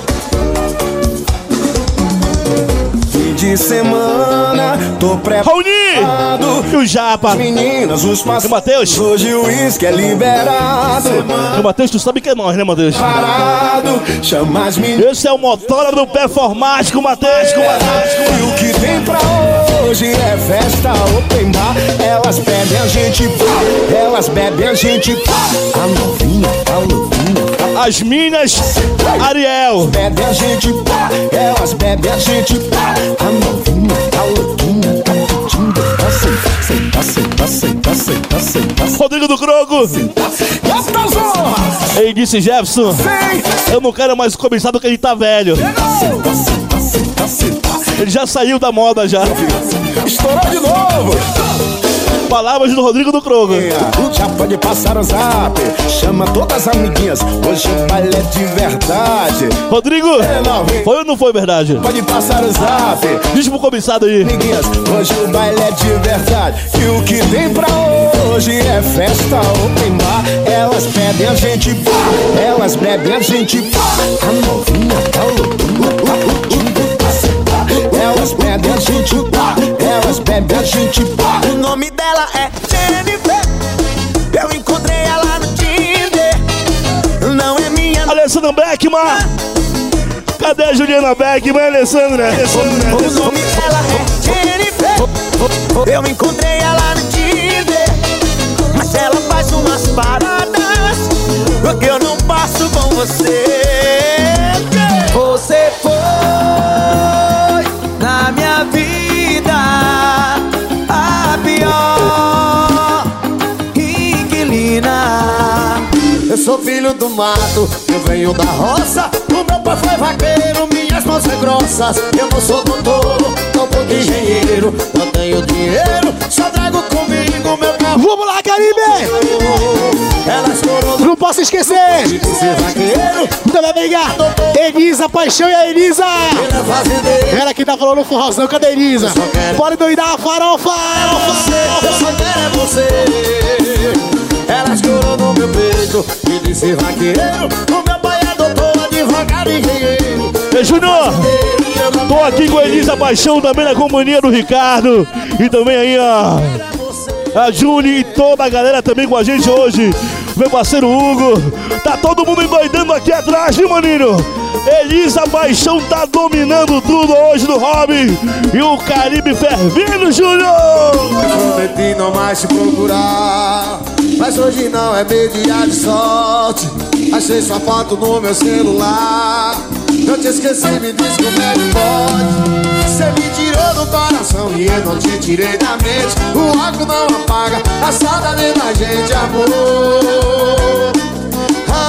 de semana, tô preparado. E o Japa? Meninas, os passos. Matheus? Hoje o uísque é liberado. Ô, Matheus, tu sabe que é nós, né, Matheus? Parado, chama as meninas. Esse é o motor do performático, Matheus. E o que tem pra hoje é festa open bar. Elas bebem a gente pá, elas bebem a gente pá. A novinha, a novinha. As Minas, Ariel. Bebe a gente pá, elas bebem a gente pá. A novinha, a louquinha, tá pedindo sentar, sentar, sentar, sentar, sentar. Rodrigo do zorra! Ele disse, Jefferson, eu não quero mais cobiçado que ele tá velho. Ele já saiu da moda já. Estourou de novo! Palavras do Rodrigo do Crogo. Já pode passar o zap, chama todas as amiguinhas. Hoje o baile é de verdade. Rodrigo, foi ou não foi verdade? Pode passar o zap. Diz pro cobiçado aí. Amiguinhas, hoje o baile é de verdade. E o que tem pra hoje é festa open bar. Elas pedem a gente pá, elas bebem a gente pá. A novinha tá louquinha, elas bebem a gente pá, elas bebem a gente pá. O nome dela é Jennifer. Eu encontrei ela no Tinder. Não é minha. Alessandra Beckman. Cadê a Juliana Beckman, Alessandra? Alessandra. O nome dela é Jennifer. Eu encontrei ela no Tinder. Mas ela faz umas paradas que eu não passo com. Você sou filho do mato, eu venho da roça. O meu pai foi vaqueiro, minhas mãos são grossas. Eu não sou doutor, não sou engenheiro. Não tenho dinheiro, só trago comigo meu carro. Vamos lá, Caribe! Elas foram Não posso esquecer! Também vem cá! Elisa, paixão e a Elisa! Ela que tá falando no forrozão, cadê a Elisa? Pode doidar a farofa! Eu só quero é você. Elas coram no meu peito e disse vaqueiro. O meu pai é doutor, advogado e engenheiro. Ei, Júnior! Tô aqui com a Elisa Paixão, também na companhia do Ricardo. E também aí, ó. A Juni e toda a galera também com a gente hoje. Meu parceiro Hugo. Tá todo mundo endoidando aqui atrás, viu, maninho? Elisa Paixão tá dominando tudo hoje no hobby. E o Caribe fervendo, Júnior! Prometi não mais te procurar Mas hoje não é meu dia de sorte. Achei sua foto no meu celular. Eu te esqueci, me diz como é que pode. Você me tirou do coração e eu não te tirei da mente. O álcool não apaga a saudade da gente, amor.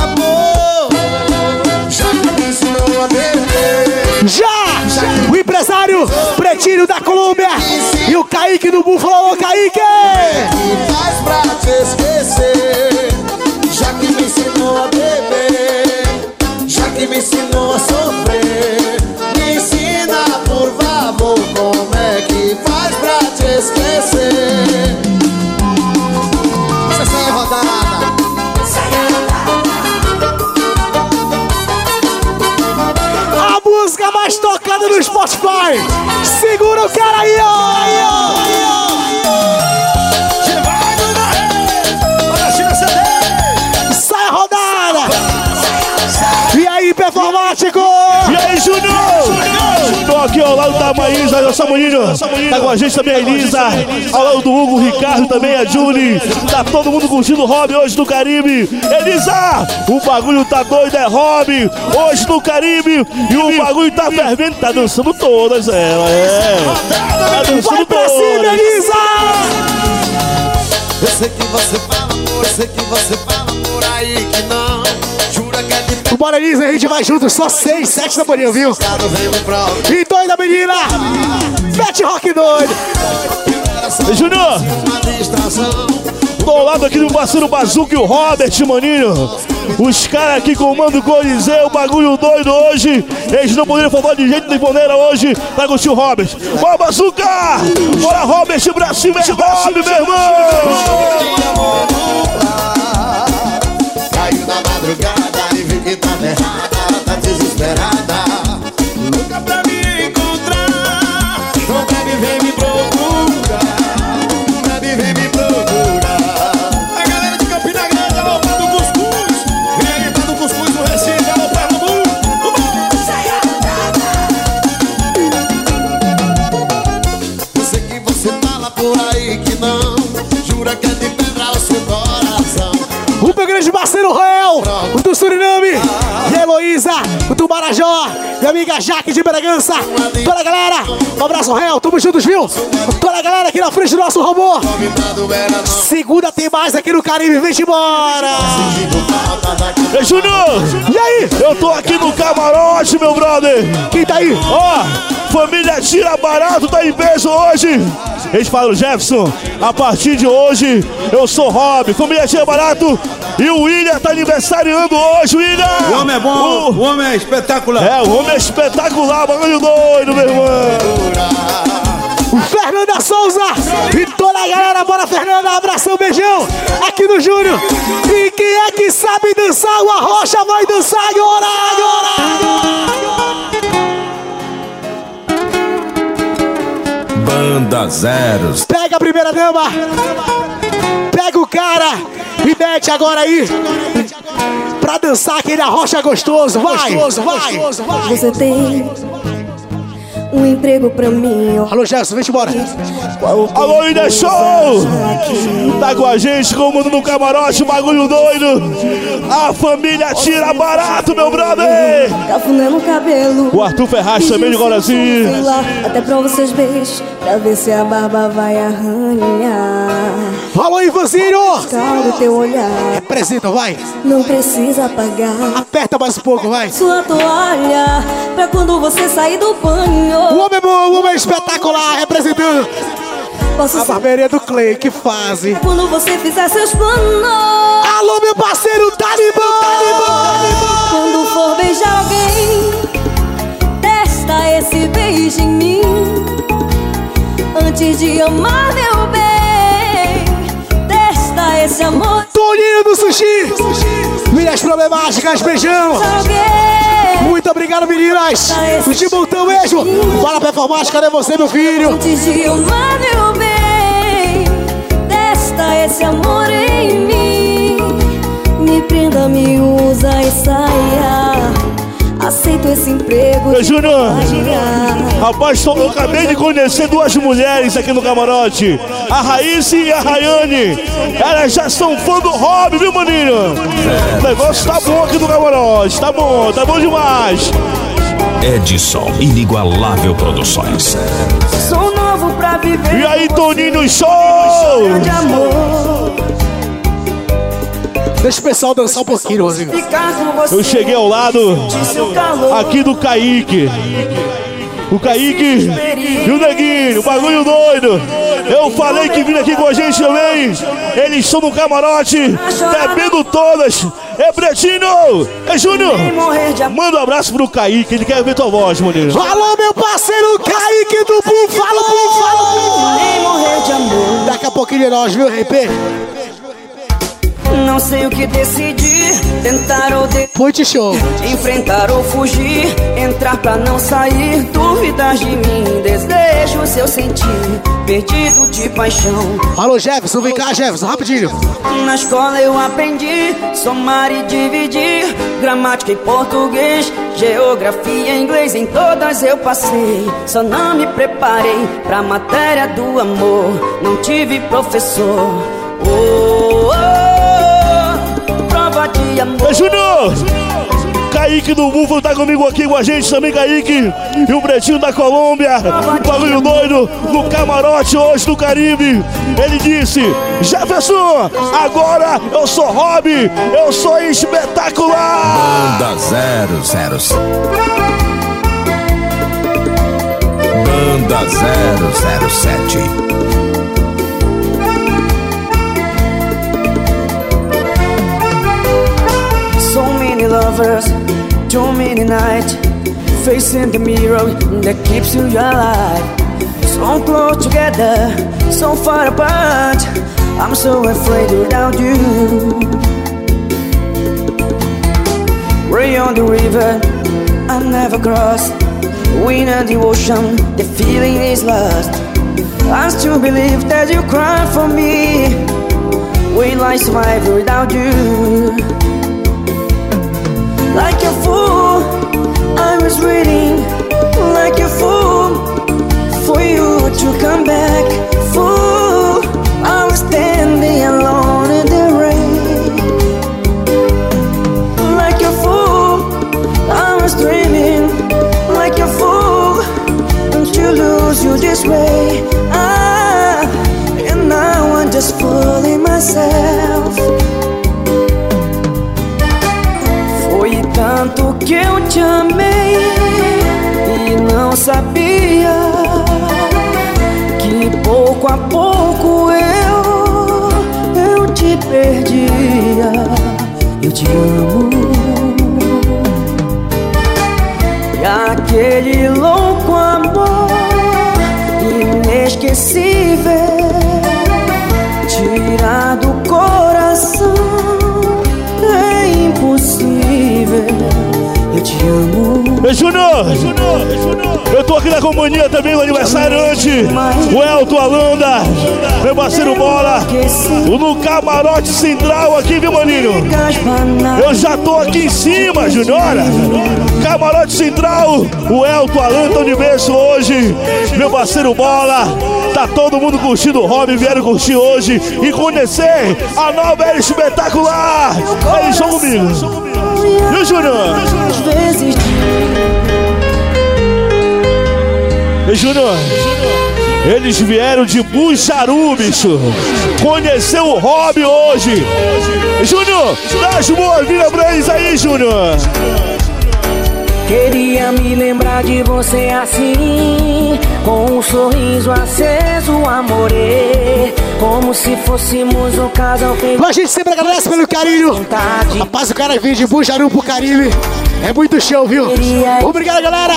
Amor Já que me ensinou a beber Já! O empresário Pretinho da Colômbia e o Kaique do Búfalo, ô Kaique! que faz pra te esquecer Já que me ensinou a beber Já que me ensinou a sofrer Spotify. Segura o cara aí, ó! Performático? E aí, Júnior? Tô aqui ao lado da Maísa, nossa menina. Tá com a gente também a Elisa. Ao lado do Hugo, o Ricardo também, a Juni. Tá todo mundo curtindo o hobby hoje no Caribe. Elisa, o bagulho tá doido, é hobby. Hoje no Caribe. E o bagulho tá fervendo. Tá dançando todas ela, é. Tá dançando Vai pra cima. Elisa! Eu sei que você fala amor, eu sei que você fala por aí que não Bora, Elisa, a gente vai junto, só seis, sete da manhã, viu? E doida, menina! Mete rock doido! Júnior! Tô lado aqui do parceiro Bazuca e o Robert, maninho. Os caras aqui comandam o Coliseu, bagulho doido hoje. Eles não poderiam faltar de jeito de maneira hoje pra curtir o Robert. Bora, Bazuca! Bora, Robert, pra cima, é Bob, meu irmão! Na madrugada e vi que tá errada, tá desesperada. Marajó, minha amiga Jaque de Bragança, toda a galera, um abraço Rael, tamo juntos, viu? Toda a galera aqui na frente do nosso robô. Segunda tem mais aqui no Caribe, vem embora! Ei, Júnior! E aí? Eu tô aqui no camarote, meu brother! Quem tá aí? Ó, família Tira Barato tá em peso hoje! Eles falam, Jefferson, a partir de hoje eu sou Rob, família Tira Barato e o William tá aniversariando hoje, William! O homem é bom, o, homem é espetacular. É, o homem é espetacular, bagulho doido, meu irmão! Fernanda Souza e toda a galera, bora Fernanda, abração, beijão, aqui no Júnior. E quem é que sabe dançar? O Arrocha vai dançar agora, Banda Zeros. Pega a primeira dama, pega o cara e mete agora aí. Pra dançar aquele arrocha gostoso, vai, vai, vai. Você tem um emprego pra mim. Alô, Gerson, vem embora. Alô, Ida Show! Tá com a gente, comando no camarote, bagulho doido! A família tira barato, meu brother! Cafuné no cabelo. O Arthur Ferraz também de Sei Gorazinho. lá, até pra vocês verem, pra ver se a barba vai arranhar. Alô, Ivanzinho! Calma teu olhar. Representa, vai. Não precisa apagar. Aperta mais um pouco, vai. Sua toalha, pra quando você sair do banho. A barbearia do Clay, que fase. Quando você fizer seus planos. Alô, meu parceiro Talibã! Quando for beijar alguém, testa esse beijo em mim. Antes de amar, meu bem, testa esse amor. Toninho do Sushi! Milhas problemáticas, beijão! Muito obrigado, meninas! De montão mesmo! Bora, performance, cadê você, meu filho? Antes de amar, meu bem, testa esse amor em mim. Me prenda, me usa e saia. Aceito esse emprego. Ei, Júnior! Rapaz, tô- eu acabei de conhecer duas mulheres aqui no camarote. A Raíssa e a Rayane. Elas já são fã do Rob, viu, maninho? O negócio tá bom aqui no camarote. Tá bom, tá bom demais. Edson Inigualável Produções. Sou novo pra viver. E aí, Toninho Show! de amor. Deixa o pessoal dançar um pouquinho, Rosinho. Eu cheguei ao lado aqui do Kaique. O Kaique e o Neguinho, o bagulho doido. Eu falei que vindo aqui com a gente também. Eles estão no camarote, bebendo todas. É Bretinho! É Júnior! Manda um abraço pro Kaique, ele quer ver tua voz, maninho. Alô, meu parceiro Kaique do Búfalo, Búfalo! Daqui a pouquinho é nós, viu, RP? Não sei o que decidir, tentar ou de... Ponte show. Enfrentar ou fugir, entrar pra não sair, dúvidas de mim, desejo seu sentir, perdido de paixão. Alô, Jefferson, vem cá, Jefferson, rapidinho. Na escola eu aprendi somar e dividir, gramática em português, geografia em inglês, em todas eu passei. Só não me preparei pra matéria do amor, não tive professor. Oh, oh, prova de amor. É Júnior! Kaique do Búfalo tá comigo aqui com a gente também, Kaique. E o Bretinho da Colômbia. Bagulho doido no camarote hoje do Caribe. Ele disse: Jefferson, agora eu sou Rob, eu sou espetacular. Banda 007. Banda 007. Lovers, too many nights Facing the mirror that keeps you alive. So close together, so far apart. I'm so afraid without you. Way on the river, I never crossed Wind and the ocean, the feeling is lost. I still believe that you cry for me. Will I survive without you? Like a fool, I was waiting Like a fool, for you to come back. Fool, te amo. E aquele louco amor Inesquecível Tirar do coração É impossível. Eu te amo Júnior! Eu tô aqui na companhia também do aniversariante, o Elton Alanda, meu parceiro Bola, no camarote central aqui, viu, maninho? Eu já tô aqui em cima, Juniora. Camarote central, o Elton Alanda de berço hoje, meu parceiro Bola. Tá todo mundo curtindo o hobby, vieram curtir hoje e conhecer a nova era espetacular. Eles estão comigo. Viu, Júnior? Às vezes Ei, Júnior, eles vieram de Bujaru, bicho. Conheceu o hobby hoje. Júnior, dá as boas-vindas pra eles aí, Júnior. Queria me lembrar de você assim Com um sorriso aceso, amore Como se fôssemos um casal feliz A gente sempre agradece pelo carinho. Rapaz, o cara vem de Bujaru pro Caribe. É muito show, viu? Obrigado, galera.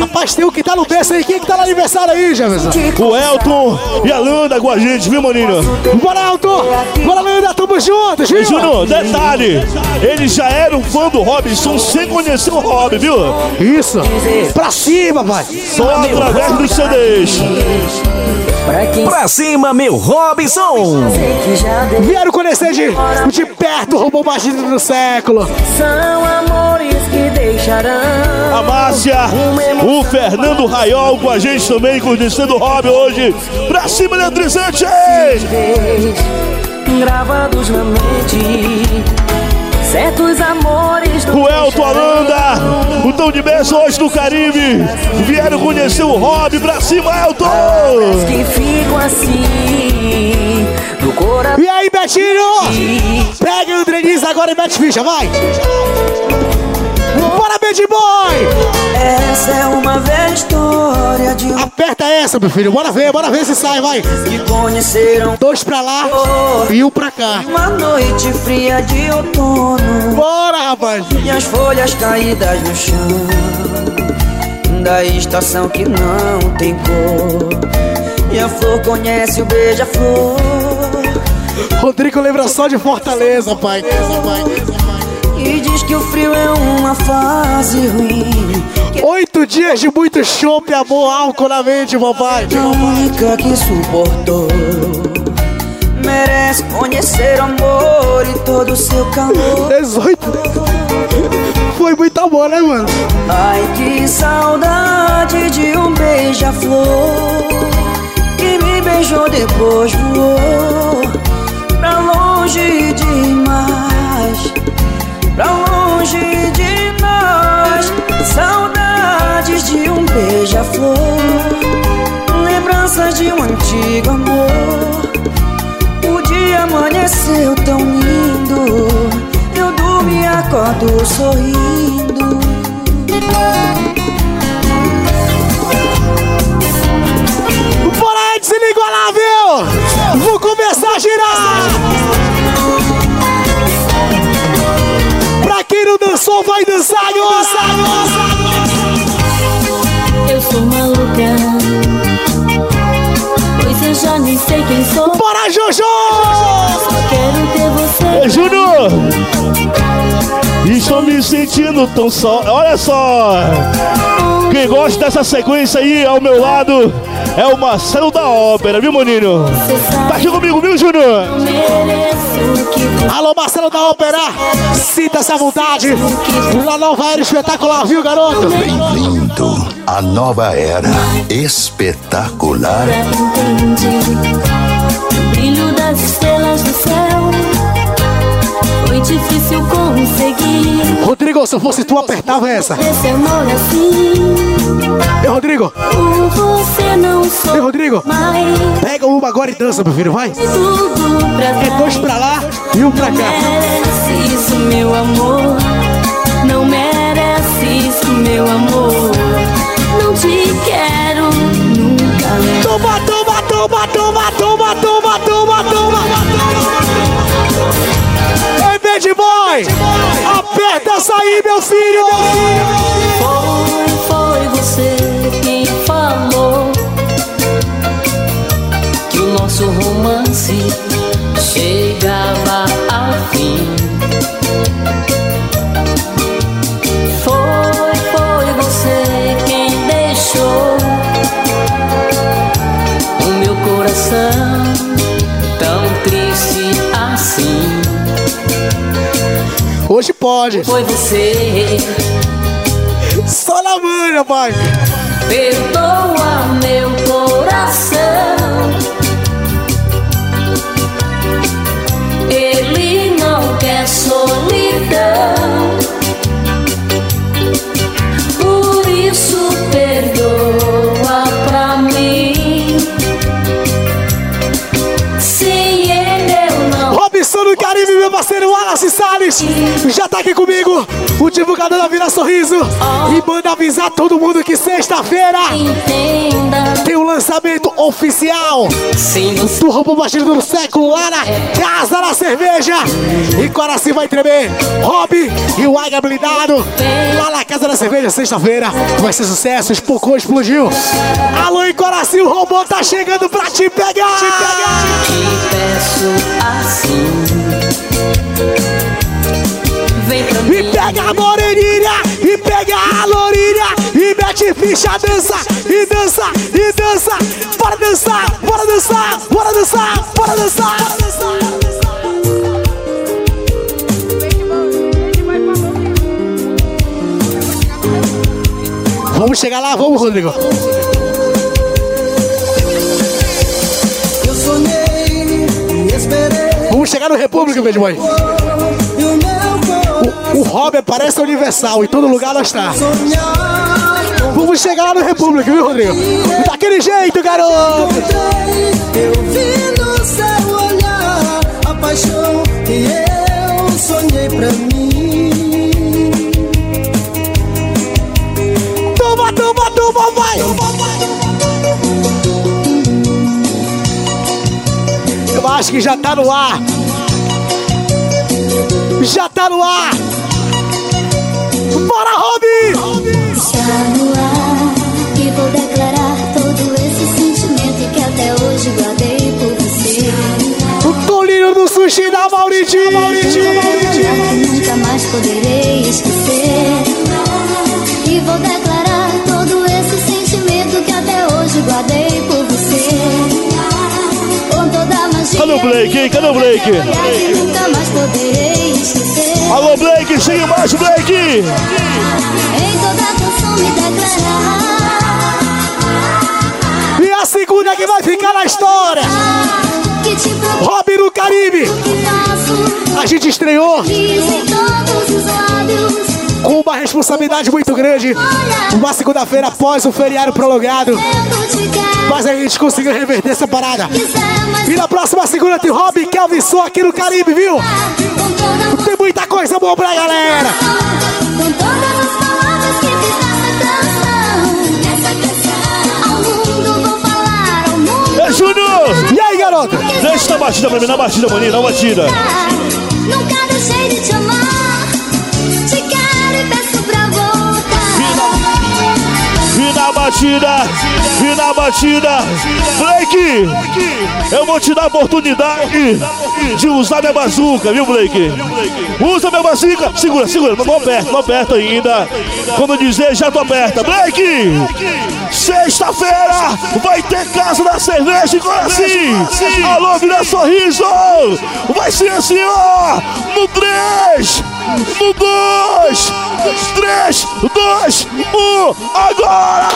Rapaz, tem um que tá no berço aí. Quem que tá no aniversário aí, Jefferson? O Elton e a Landa com a gente, viu, maninho? Bora, Elton! Bora, Landa, tamo juntos, viu? E, Júnior, detalhe, eles já eram fã do Robson sem conhecer o Hobby, viu? Isso! Pra cima, pai! Só através dos CDs. Pra cima, meu Robinson! Vieram conhecer de, de perto o robô mais lindo do século. São amores que deixarão A Márcia, o Fernando Raiol com a gente também, conhecendo o Hobby hoje. Pra cima, eletrizante! Gravados na mente Certos amores O Elton Alanda, o Tão de Beijo hoje do Caribe. Vieram conhecer o Hobby. Pra cima, Elton! que ficam assim No coração E aí, Betinho? Pega o Denise agora e mete ficha, vai! Bad Boy! Essa é uma velha história de Aperta essa, meu filho. Bora ver, bora ver se sai, vai. que conheceram Dois pra lá e um pra cá. Uma noite fria de outono Bora, rapaz! E as folhas caídas no chão Da estação que não tem cor E a flor conhece o beija-flor Rodrigo lembra só de Fortaleza, pai. E diz que o frio é uma fase ruim Oito dias de muito chopp, amor, álcool na mente, papai. A única que suportou Merece conhecer o amor e todo o seu calor 18. Foi muito amor, né, mano? Ai, que saudade de um beija-flor Que me beijou depois voou Pra longe demais Pra longe de nós Saudades de um beija-flor Lembranças de um antigo amor O dia amanheceu tão lindo Eu durmo e acordo sorrindo Bora aí, desliga lá, viu? Vou começar a girar! Jojo! Quero ter você. Ei, Júnior! Estou me sentindo tão só. Olha só! Quem gosta dessa sequência aí ao meu lado é o Marcelo da Ópera, viu, Moninho? Tá aqui comigo, viu, Júnior? Alô, Marcelo da Ópera, sinta-se à vontade. Na nova era espetacular, viu, garoto? Bem-vindo à nova era espetacular. Brilho das estrelas do céu. Foi difícil conseguir. Rodrigo, se eu fosse tu, apertava essa. Esse amor assim. Ei, Rodrigo. Por você não sou Ei, Rodrigo. mais. Pega uma agora e dança, meu filho, vai. É dois pra lá e um pra cá. merece isso, meu amor. Não merece isso, meu amor. Não te quero nunca. Toma, toma, toma, toma, toma, toma, toma, toma. Ei, Bad Boy, aperta essa aí, meu filho. Foi, foi você quem falou que o nosso romance chegava Hoje pode. Foi você. Só na manha, pai. Perdoa meu coração. Ele não quer solidão. Por isso perdoa pra mim. Caribe, meu parceiro Wallace Salles, já tá aqui comigo. O divulgador da Vila Sorriso. E manda avisar todo mundo que sexta-feira tem o lançamento oficial do Roubo Batido do Século lá na Casa da Cerveja. E Coraci vai tremer. Rob e o Águia Blindado lá na Casa da Cerveja, sexta-feira. Vai ser sucesso, espocou, explodiu. Alô, e Coraci, o robô tá chegando pra te pegar. Te pegar. Peço assim. E pega a moreninha, e pega a lourinha, e mete ficha, dança, e dança, e dança. Bora dançar, bora dançar, bora dançar. Bora dançar. Vamos chegar lá, vamos, Rodrigo. Eu sonhei e esperei. Vamos chegar no República, Boy. E o meu O, Robert parece universal, em todo lugar nós tá. Vamos chegar lá no República, viu, Rodrigo? Daquele jeito, garoto. Eu vi no seu olhar a paixão que eu sonhei pra mim. Acho que já tá no ar. Já tá no ar. Bora, Rob! Está no ar e vou declarar todo esse sentimento que até hoje guardei por você. O Tolinho do sushi da Mauritinho. Nunca mais poderei esquecer. E vou declarar todo esse sentimento que até hoje guardei por você. Cadê o Blake, hein? Cadê o Blake? Alô, Blake, chega embaixo, Blake! Em toda canção me declarar. E a segunda que vai ficar na história. Que te procuro, Rob no Caribe. A gente estreou Diz em todos os lábios. Com uma responsabilidade muito grande. Uma segunda-feira após o feriado prolongado. Mas a gente conseguiu reverter essa parada. E na próxima segunda tem Rob Kelvin Sou aqui no Caribe, viu? Tem muita coisa boa pra galera. Com todas as palavras que fiz. É Júnior! E aí, garoto? Deixa na batida pra mim, na batida, maninho, na batida. Nunca deixei de te amar. Batida, e na batida. Blake, eu vou te dar a oportunidade de usar minha bazuca, viu, Blake? Usa minha bazuca. Segura, segura, não aperta, não aperta ainda. Quando eu dizer, já tô aperta. Blake, sexta-feira vai ter casa da cerveja e assim. Alô, Vila Sorriso. Vai ser assim, ó. No 3, no 2, 3, 2, 1, agora!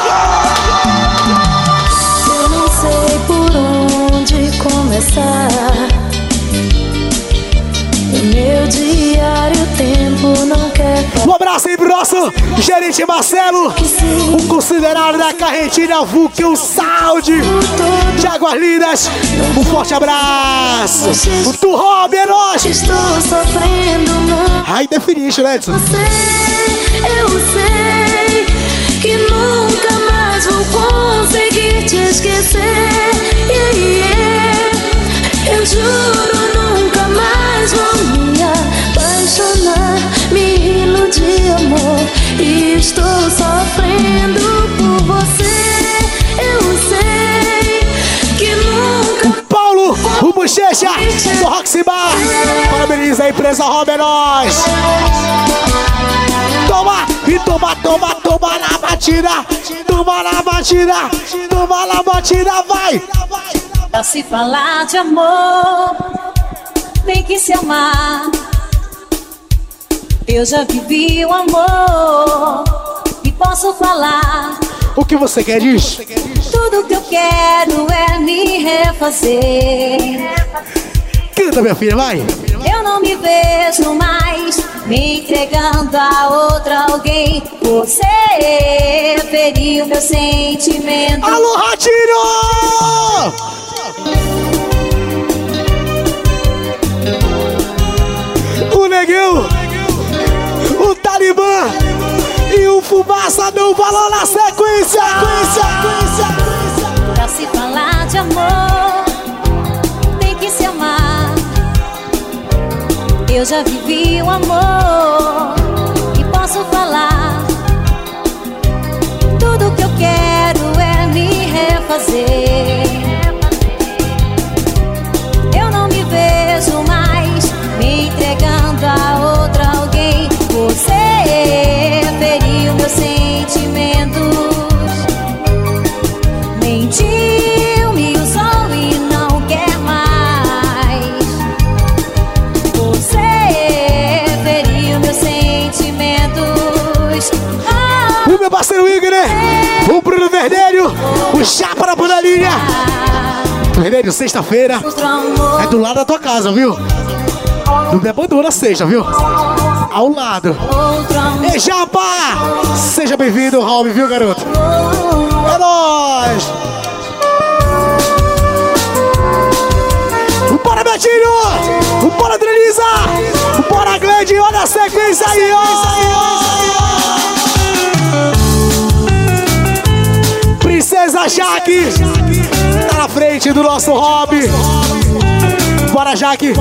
Eu não sei por onde começar. O meu diário, o tempo não Um abraço aí pro nosso gerente Marcelo, o considerado da carretilha Vulcão Saúde de Águas Lindas. Um forte abraço. O Tu Rob é nóis. Estou sofrendo muito. High definition, né, Edson? Eu sei que nunca mais vou conseguir te esquecer. Bochecha do Roxy Bar. Parabeniza a empresa Rob é. Toma e toma, toma, toma na batida. Toma na batida. Toma na batida, vai. Pra se falar de amor, tem que se amar. Eu já vivi o amor e posso falar. O que você quer disso? Tudo que eu quero é me refazer. Canta, minha filha, vai. Eu não me vejo mais me entregando a outra alguém. Você feriu meu sentimento. Alô, Ratinho! O Fumaça dão valor na sequência. sequência, Pra se falar de amor, tem que se amar. Eu já vivi o amor e posso falar. Tudo que eu quero o Chapa na panelinha. Verdelho, sexta-feira é do lado da tua casa, viu? Não me abandona sexta, viu? Ao lado. Ei, Japa! Seja bem-vindo, Raul, viu, garoto? É nóis! Bora, Betinho! Bora, Adrenisa! Bora, Glede! Olha a sequência aí, ó! Princesa Jaque! Tá na frente do nosso hobby! Bora, Jaque!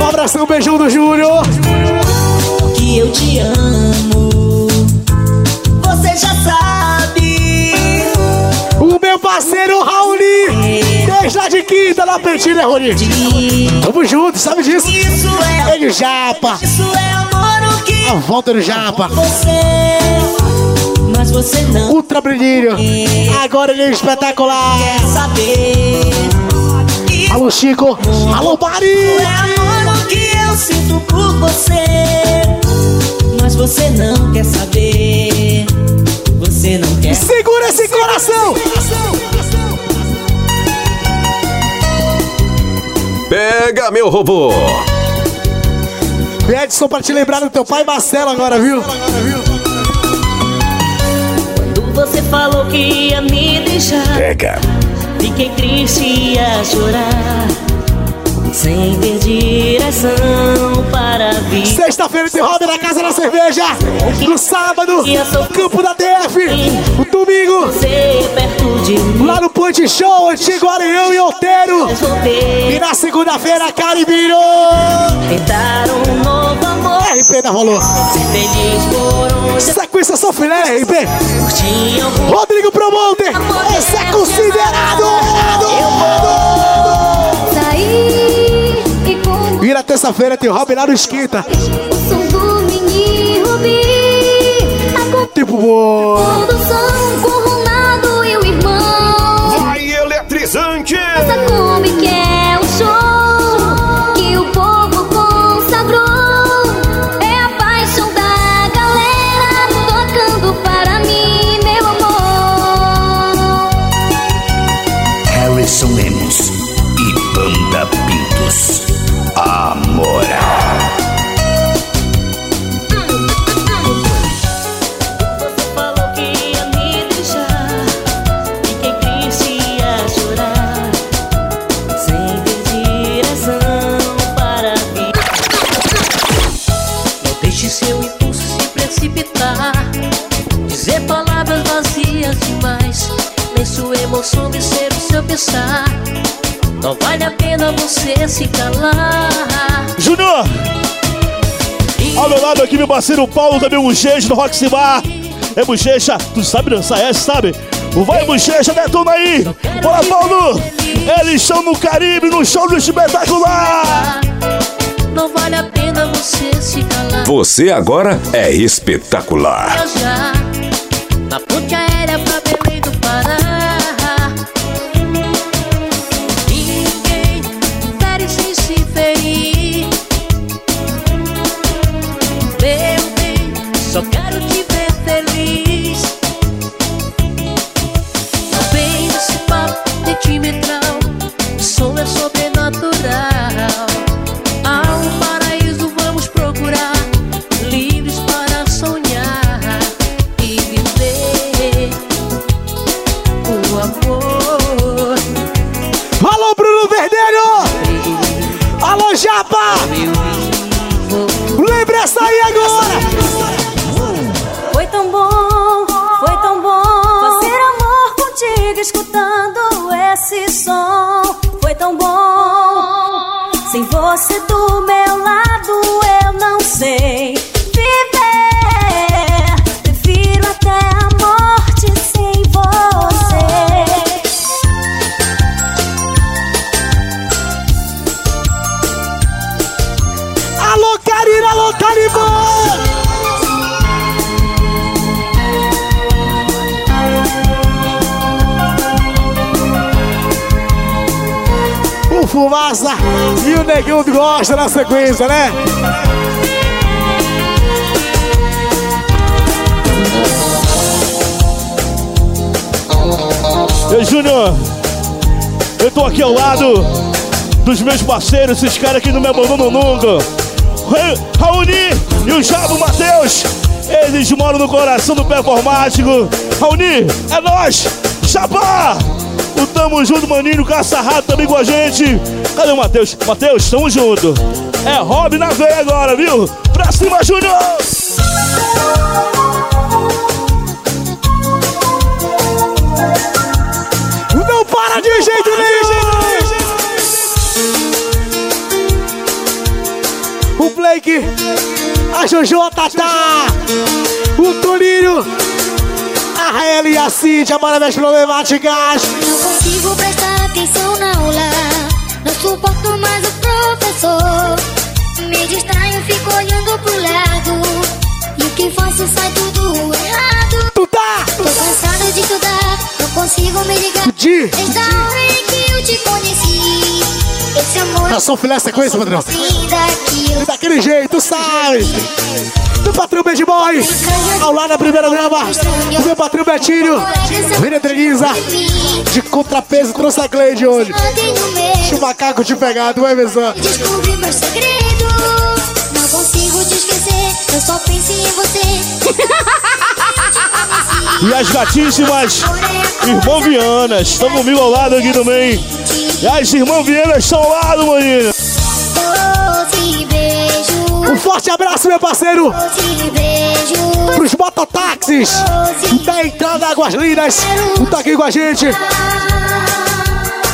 Um abração, um beijão do Júnior! que eu te amo. Você já sabe. O meu parceiro Rauli! Desde lá de quinta na Pentina, Rauli! Tamo junto, sabe disso? Isso é Ele Japa! Isso é amor o que A volta do Japa! você. Mas você não Ultra brilhinho! Agora ele é espetacular! quer saber. Alô, Chico! Alô, Bari! É amor o que eu sinto por você. Mas você não quer saber. Você não quer. Segura esse coração! Pega meu robô. Edson, pra te lembrar do teu pai Marcelo agora, viu? Quando você falou que ia me deixar. Pega. Fiquei triste e ia chorar Sem ter direção Sexta-feira tem roda na Casa da Cerveja. No sábado, Campo da DF. O domingo, mim lá no Ponte Show, Antigo Areião e Outeiro. E na segunda-feira, Caribiro. Tentar um novo amor RP da onde Sequência só filé, RP. curtir algum Rodrigo Promonte. Terça-feira tem o Robin lá no Esquita. Tipo, boa. De ser o seu pensar Não vale a pena você se calar Júnior! Ao meu lado aqui, meu parceiro Paulo, também o Bochecha do Roxy Bar. É Bochecha, tu sabe dançar essa, sabe? Vai Bochecha, detona aí! Bora, Paulo! Eles estão no Caribe, no show do espetacular! Não vale a pena você se calar Você agora é espetacular. Na ponte aérea pra Alô, Japa! Lembra essa aí agora! Foi tão bom, foi tão bom fazer amor contigo escutando esse som. Foi tão bom. Sem você do meu lado eu não sei Fumaça e o Negão gosta na sequência, né? Ei, Júnior, eu tô aqui ao lado dos meus parceiros, esses caras que não me abandonam nunca. Ra- Raoni e o Jabo Matheus, eles moram no coração do performático. Raoni, é nós, Jabá! O Tamo Junto, maninho, caça-rato também com a gente. Cadê o Matheus? Matheus, tamo junto. É Rob na veia agora, viu? Pra cima, Júnior! Não para de jeito nenhum! O Blake, a Jojo, a Tatá, o Toninho, a Raela e a Cintia, maravilhas problemáticas. Não consigo prestar atenção na aula. Não suporto mais o professor. Me distraio, fico olhando pro lado. E o que faço sai tudo errado. Tu tá! Tô cansada de estudar. Não consigo me ligar. De- Desde a hora em que eu te conheci. Nação filé sequência, que eu Daquele jeito, sabe? Do patrão Bad Boy, ao lado da primeira grama, o meu patrão Betinho, Vira Treguiza, de contrapeso trouxe a Cleide hoje. Deixa o macaco te pegar, tu vai ver só. descobri meu segredo. Não consigo te esquecer. Eu só penso em você. E as gatíssimas Irmão Vianas, estão comigo ao lado aqui também. E as irmãs Vianas estão ao lado, maninho. Um forte abraço, meu parceiro, pros mototáxis da entrada Águas Lindas, tá aqui com a gente.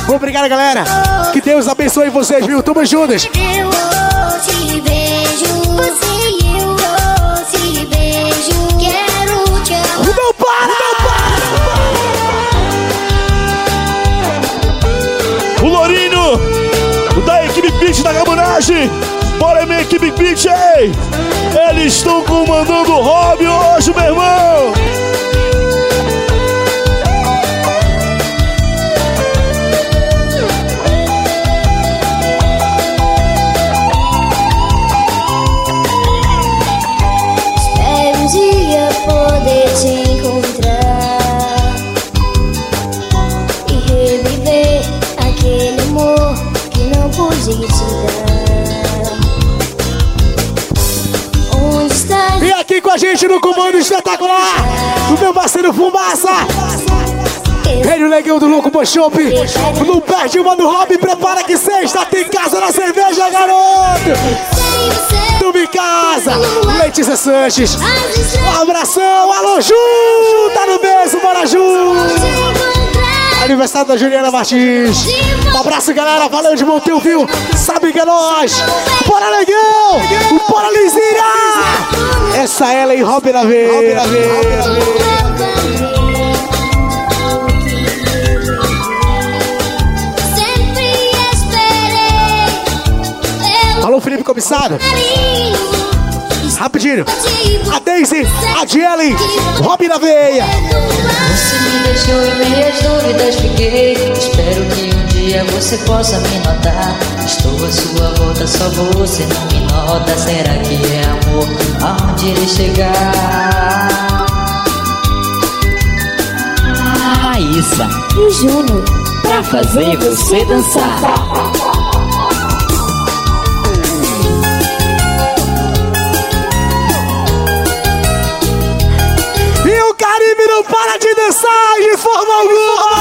Obrigado, galera. Que Deus abençoe vocês, viu? Tamo juntos. Eu doce beijo. Hoje. Bora, minha equipe ei! Eles estão comandando o hobby hoje, meu irmão! Gente no comando espetacular, o meu parceiro Fumaça. Ele o negão do Louco Bochop. Não perde uma do Hobby. Prepara que sexta tem casa na cerveja, garoto. Tamo em casa. Letícia Sanches. Abração. Alô, Ju. Tá no berço, bora, Ju. Aniversário da Juliana Martins. Um abraço, galera. Valeu de Monteiro, viu? Sabe é nós. Bora, negão. Bora, Lizinha. Essa é ela em Hobby na veia. Alô, Felipe Comissário. Rapidinho. A Daisy, a Jelly, Robin na veia. Você me deixou em meias dúvidas, fiquei. Espero que um dia você possa me notar. Estou à sua volta, só você não me nota. Será que é amor? Aonde ele chegar? Raíssa e Júnior pra fazer você dançar. E o Caribe não para de dançar de forma alguma.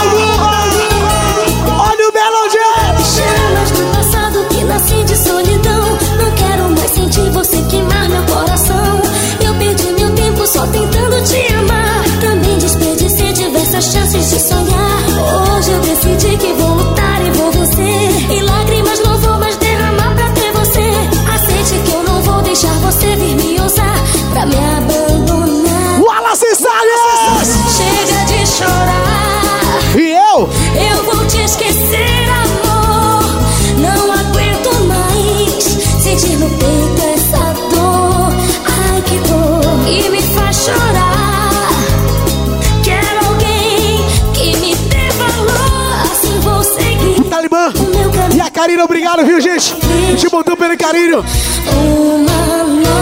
Karina, obrigado, viu, gente? Te botou pelo carinho.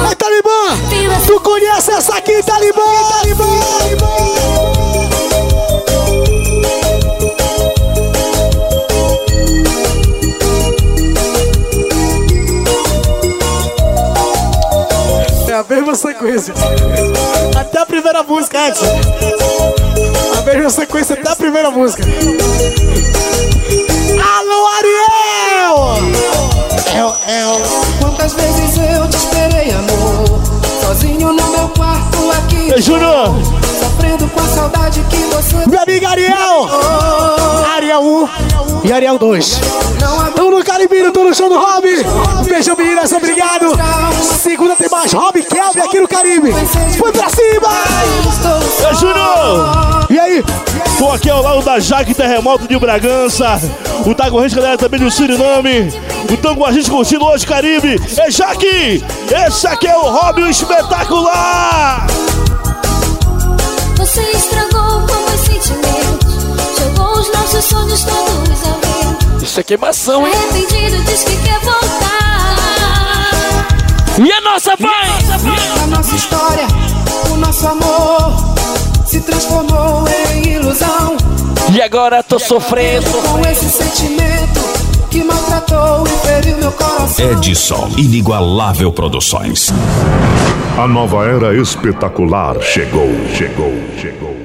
É Talibã! Tu conhece essa aqui, Talibã? Talibã! É a mesma sequência. Até a primeira música, Edson. A mesma sequência até a primeira música. É, Quantas vezes eu te esperei, amor? Sozinho no meu quarto aqui. Ei, Júnior! Sofrendo com a saudade que você. Meu amigo Ariel! Ariel 1 e Ariel 2. Tamo no Caribino, tô no show do Rob. Beijo, meninas, obrigado. Segunda tem mais Rob Kelvin aqui no Caribe. Foi pra cima! Ei, Júnior! Tô aqui ao lado da Jaque Terremoto de Bragança. O a gente, galera, também do Suriname. Então com a gente curtindo hoje, Caribe. É Jaque! Esse aqui é o o Espetacular! Você estragou com meus sentimentos. Jogou os nossos sonhos todos ao vento. Isso é queimação, hein? Arrependido, diz que quer voltar. E a nossa vai! A nossa história, o nosso amor se transformou em ilusão. E agora tô sofrendo. Com esse sentimento que maltratou e feriu meu coração. Edson Inigualável Produções. A nova era espetacular chegou, chegou, chegou.